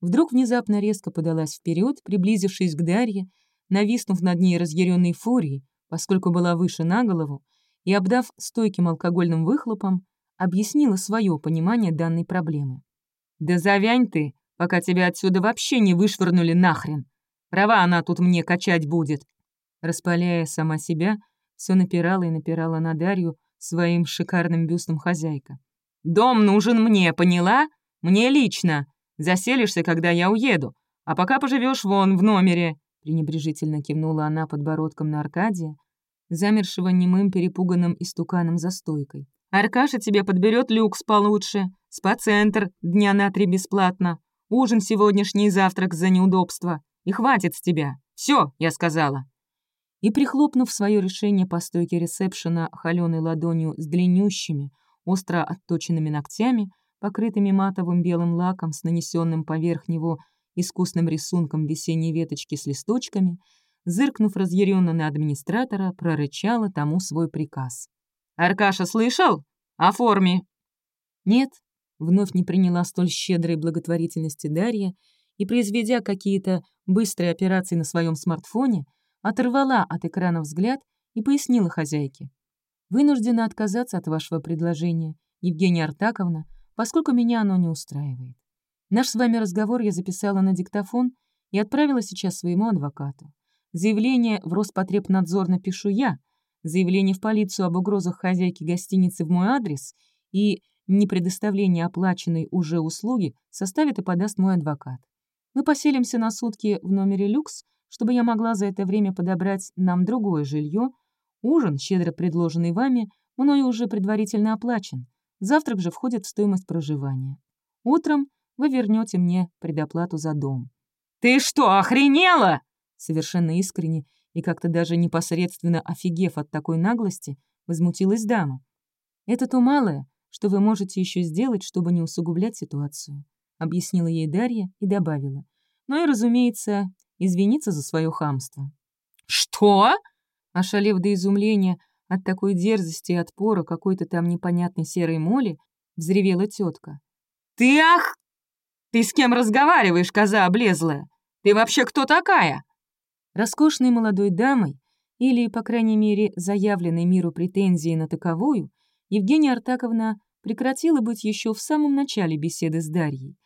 вдруг внезапно резко подалась вперед, приблизившись к Дарье, нависнув над ней разъяренной фурией, поскольку была выше на голову, и, обдав стойким алкогольным выхлопом, объяснила свое понимание данной проблемы. «Да завянь ты, пока тебя отсюда вообще не вышвырнули нахрен! Права она тут мне качать будет!» Распаляя сама себя, все напирала и напирала на Дарью своим шикарным бюстом хозяйка. «Дом нужен мне, поняла? Мне лично. Заселишься, когда я уеду. А пока поживешь вон в номере пренебрежительно кивнула она подбородком на Аркадия, замершего немым перепуганным истуканом за стойкой. «Аркаша тебе подберет люкс получше, спа-центр дня на три бесплатно, ужин сегодняшний и завтрак за неудобство. И хватит с тебя. Все, я сказала». И, прихлопнув свое решение по стойке ресепшена холеной ладонью с длиннющими, остро отточенными ногтями, покрытыми матовым белым лаком с нанесенным поверх него искусным рисунком весенней веточки с листочками, зыркнув разъяренно на администратора, прорычала тому свой приказ. «Аркаша, слышал? Оформи!» «Нет», — вновь не приняла столь щедрой благотворительности Дарья и, произведя какие-то быстрые операции на своем смартфоне, оторвала от экрана взгляд и пояснила хозяйке. «Вынуждена отказаться от вашего предложения, Евгения Артаковна, поскольку меня оно не устраивает. Наш с вами разговор я записала на диктофон и отправила сейчас своему адвокату. Заявление в Роспотребнадзор напишу я, заявление в полицию об угрозах хозяйки гостиницы в мой адрес и непредоставление оплаченной уже услуги составит и подаст мой адвокат. Мы поселимся на сутки в номере люкс, чтобы я могла за это время подобрать нам другое жилье. Ужин, щедро предложенный вами, мною уже предварительно оплачен. Завтрак же входит в стоимость проживания. Утром вы вернете мне предоплату за дом». «Ты что, охренела?» Совершенно искренне и как-то даже непосредственно офигев от такой наглости, возмутилась дама. «Это то малое, что вы можете еще сделать, чтобы не усугублять ситуацию», объяснила ей Дарья и добавила. «Ну и, разумеется, извиниться за свое хамство». «Что?» Ошалев до изумления от такой дерзости и отпора какой-то там непонятной серой моли, взревела тетка. «Ты ах...» «Ты с кем разговариваешь, коза облезлая? Ты вообще кто такая?» Роскошной молодой дамой, или, по крайней мере, заявленной миру претензии на таковую, Евгения Артаковна прекратила быть еще в самом начале беседы с Дарьей,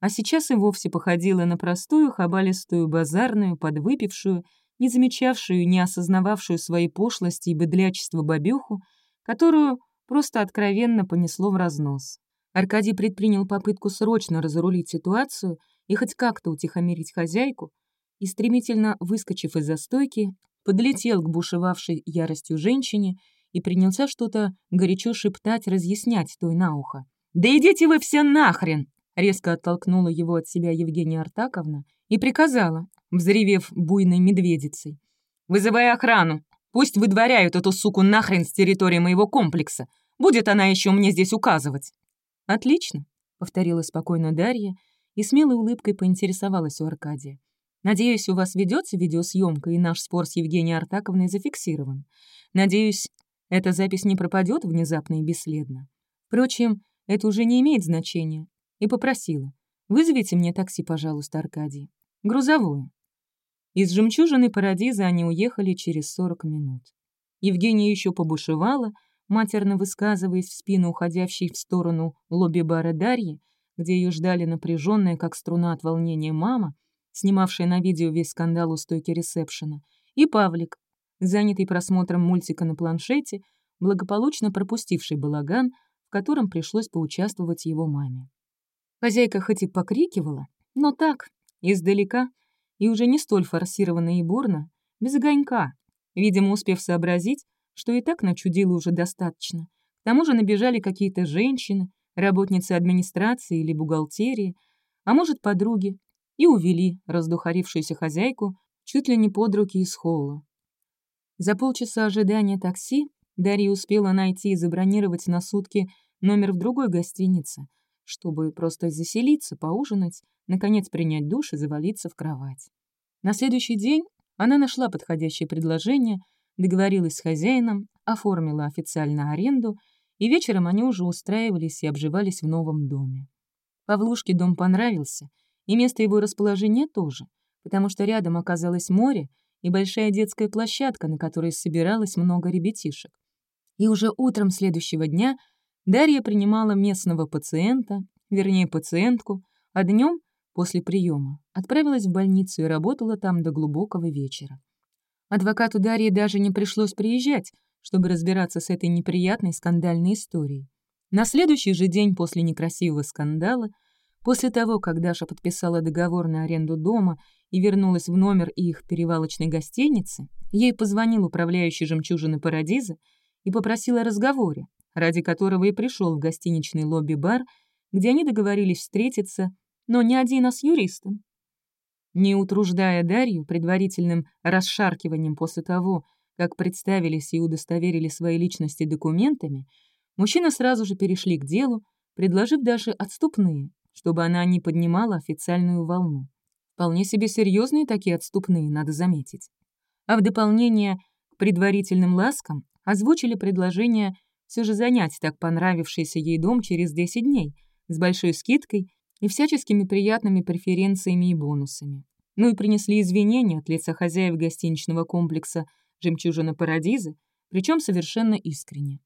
а сейчас и вовсе походила на простую, хабалистую, базарную, подвыпившую, не замечавшую, не осознававшую своей пошлости и быдлячества бабюху, которую просто откровенно понесло в разнос. Аркадий предпринял попытку срочно разрулить ситуацию и хоть как-то утихомирить хозяйку, и, стремительно выскочив из застойки, подлетел к бушевавшей яростью женщине и принялся что-то горячо шептать, разъяснять той на ухо. «Да идите вы все нахрен!» резко оттолкнула его от себя Евгения Артаковна и приказала, взревев буйной медведицей. «Вызывай охрану! Пусть выдворяют эту суку нахрен с территории моего комплекса! Будет она еще мне здесь указывать!» «Отлично», — повторила спокойно Дарья и смелой улыбкой поинтересовалась у Аркадия. «Надеюсь, у вас ведется видеосъемка, и наш спор с Евгенией Артаковной зафиксирован. Надеюсь, эта запись не пропадет внезапно и бесследно. Впрочем, это уже не имеет значения. И попросила. «Вызовите мне такси, пожалуйста, Аркадий. Грузовое». Из жемчужины Парадиза они уехали через 40 минут. Евгения еще побушевала, матерно высказываясь в спину уходящей в сторону лобби-бара Дарьи, где ее ждали напряженная, как струна от волнения мама, снимавшая на видео весь скандал у стойки ресепшена, и Павлик, занятый просмотром мультика на планшете, благополучно пропустивший балаган, в котором пришлось поучаствовать его маме. Хозяйка хоть и покрикивала, но так, издалека, и уже не столь форсированно и бурно, без огонька, видимо, успев сообразить, что и так начудило уже достаточно. К тому же набежали какие-то женщины, работницы администрации или бухгалтерии, а может, подруги, и увели раздухарившуюся хозяйку чуть ли не под руки из холла. За полчаса ожидания такси Дарья успела найти и забронировать на сутки номер в другой гостинице, чтобы просто заселиться, поужинать, наконец принять душ и завалиться в кровать. На следующий день она нашла подходящее предложение, договорилась с хозяином, оформила официально аренду, и вечером они уже устраивались и обживались в новом доме. Павлушке дом понравился, и место его расположения тоже, потому что рядом оказалось море и большая детская площадка, на которой собиралось много ребятишек. И уже утром следующего дня Дарья принимала местного пациента, вернее, пациентку, а днем после приема отправилась в больницу и работала там до глубокого вечера. Адвокату Дарьи даже не пришлось приезжать, чтобы разбираться с этой неприятной скандальной историей. На следующий же день после некрасивого скандала, после того, как Даша подписала договор на аренду дома и вернулась в номер их перевалочной гостиницы, ей позвонил управляющий жемчужины Парадиза и попросил о разговоре, ради которого и пришел в гостиничный лобби-бар, где они договорились встретиться но не один, а с юристом. Не утруждая Дарью предварительным расшаркиванием после того, как представились и удостоверили свои личности документами, мужчины сразу же перешли к делу, предложив даже отступные, чтобы она не поднимала официальную волну. Вполне себе серьезные такие отступные, надо заметить. А в дополнение к предварительным ласкам озвучили предложение все же занять так понравившийся ей дом через 10 дней с большой скидкой и всяческими приятными преференциями и бонусами. Ну и принесли извинения от лица хозяев гостиничного комплекса «Жемчужина Парадиза», причем совершенно искренне.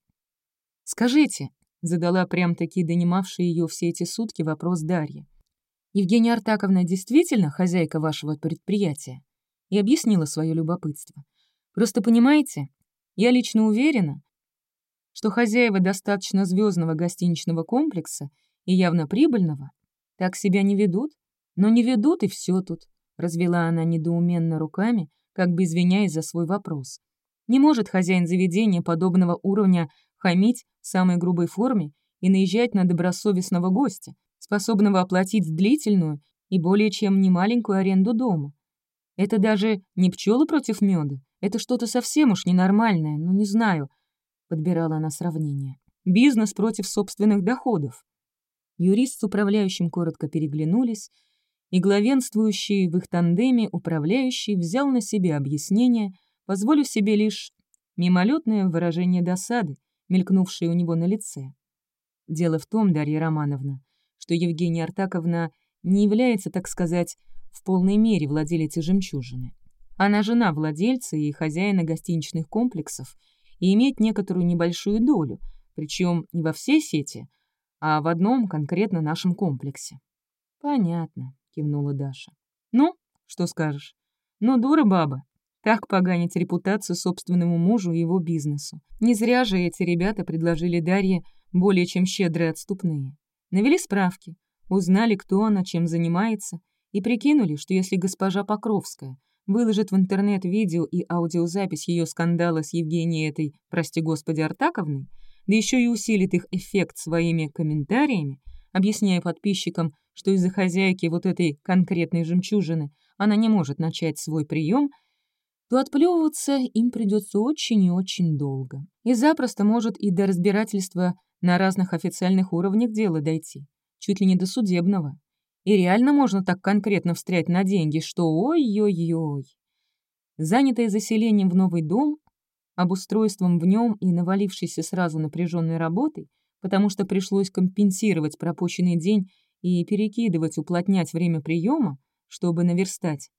«Скажите», — задала прям-таки донимавший ее все эти сутки вопрос Дарья, «Евгения Артаковна действительно хозяйка вашего предприятия?» И объяснила свое любопытство. «Просто понимаете, я лично уверена, что хозяева достаточно звездного гостиничного комплекса и явно прибыльного так себя не ведут? Но не ведут, и все тут. Развела она недоуменно руками, как бы извиняясь за свой вопрос. Не может хозяин заведения подобного уровня хамить в самой грубой форме и наезжать на добросовестного гостя, способного оплатить длительную и более чем немаленькую аренду дома. Это даже не пчелы против меда, это что-то совсем уж ненормальное, ну не знаю, подбирала она сравнение. Бизнес против собственных доходов. Юрист с управляющим коротко переглянулись, и главенствующий в их тандеме управляющий взял на себя объяснение, позволив себе лишь мимолетное выражение досады, мелькнувшее у него на лице. Дело в том, Дарья Романовна, что Евгения Артаковна не является, так сказать, в полной мере владелицей жемчужины. Она жена владельца и хозяина гостиничных комплексов и имеет некоторую небольшую долю, причем не во всей сети, а в одном конкретно нашем комплексе. «Понятно», — кивнула Даша. «Ну, что скажешь? Ну, дура баба. Так поганить репутацию собственному мужу и его бизнесу. Не зря же эти ребята предложили Дарье более чем щедрые отступные. Навели справки, узнали, кто она, чем занимается, и прикинули, что если госпожа Покровская выложит в интернет видео и аудиозапись ее скандала с Евгенией этой, прости господи, Артаковной, да еще и усилит их эффект своими комментариями, объясняя подписчикам, что из-за хозяйки вот этой конкретной жемчужины она не может начать свой прием, то отплевываться им придется очень и очень долго. И запросто может и до разбирательства на разных официальных уровнях дела дойти, чуть ли не до судебного. И реально можно так конкретно встрять на деньги, что ой-ой-ой. Занятая заселением в новый дом, обустройством в нем и навалившейся сразу напряженной работой, потому что пришлось компенсировать пропущенный день и перекидывать, уплотнять время приема, чтобы наверстать.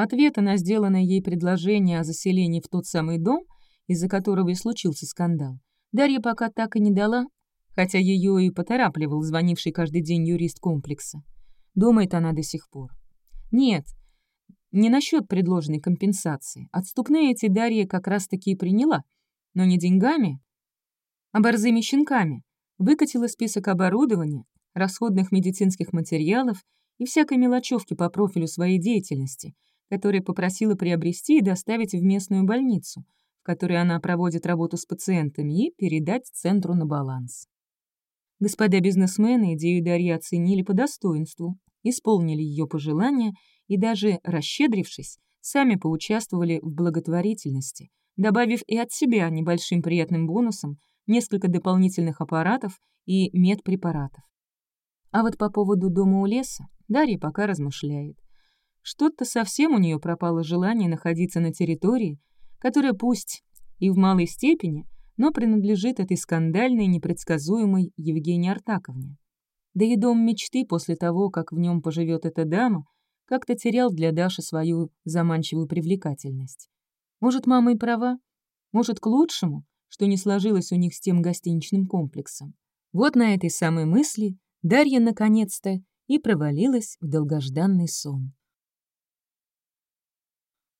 Ответа на сделанное ей предложение о заселении в тот самый дом, из-за которого и случился скандал, Дарья пока так и не дала, хотя ее и поторапливал звонивший каждый день юрист комплекса. Думает она до сих пор. Нет, не насчет предложенной компенсации. Отступные эти Дарья как раз-таки и приняла, но не деньгами, а борзыми щенками. Выкатила список оборудования, расходных медицинских материалов и всякой мелочевки по профилю своей деятельности, которые попросила приобрести и доставить в местную больницу, в которой она проводит работу с пациентами, и передать центру на баланс. Господа бизнесмены идею Дарьи оценили по достоинству, исполнили ее пожелания и даже, расщедрившись, сами поучаствовали в благотворительности, добавив и от себя небольшим приятным бонусом несколько дополнительных аппаратов и медпрепаратов. А вот по поводу дома у леса Дарья пока размышляет. Что-то совсем у нее пропало желание находиться на территории, которая пусть и в малой степени, но принадлежит этой скандальной непредсказуемой Евгении Артаковне. Да и дом мечты после того, как в нем поживет эта дама, как-то терял для Даши свою заманчивую привлекательность. Может, мама и права? Может, к лучшему, что не сложилось у них с тем гостиничным комплексом? Вот на этой самой мысли Дарья наконец-то и провалилась в долгожданный сон.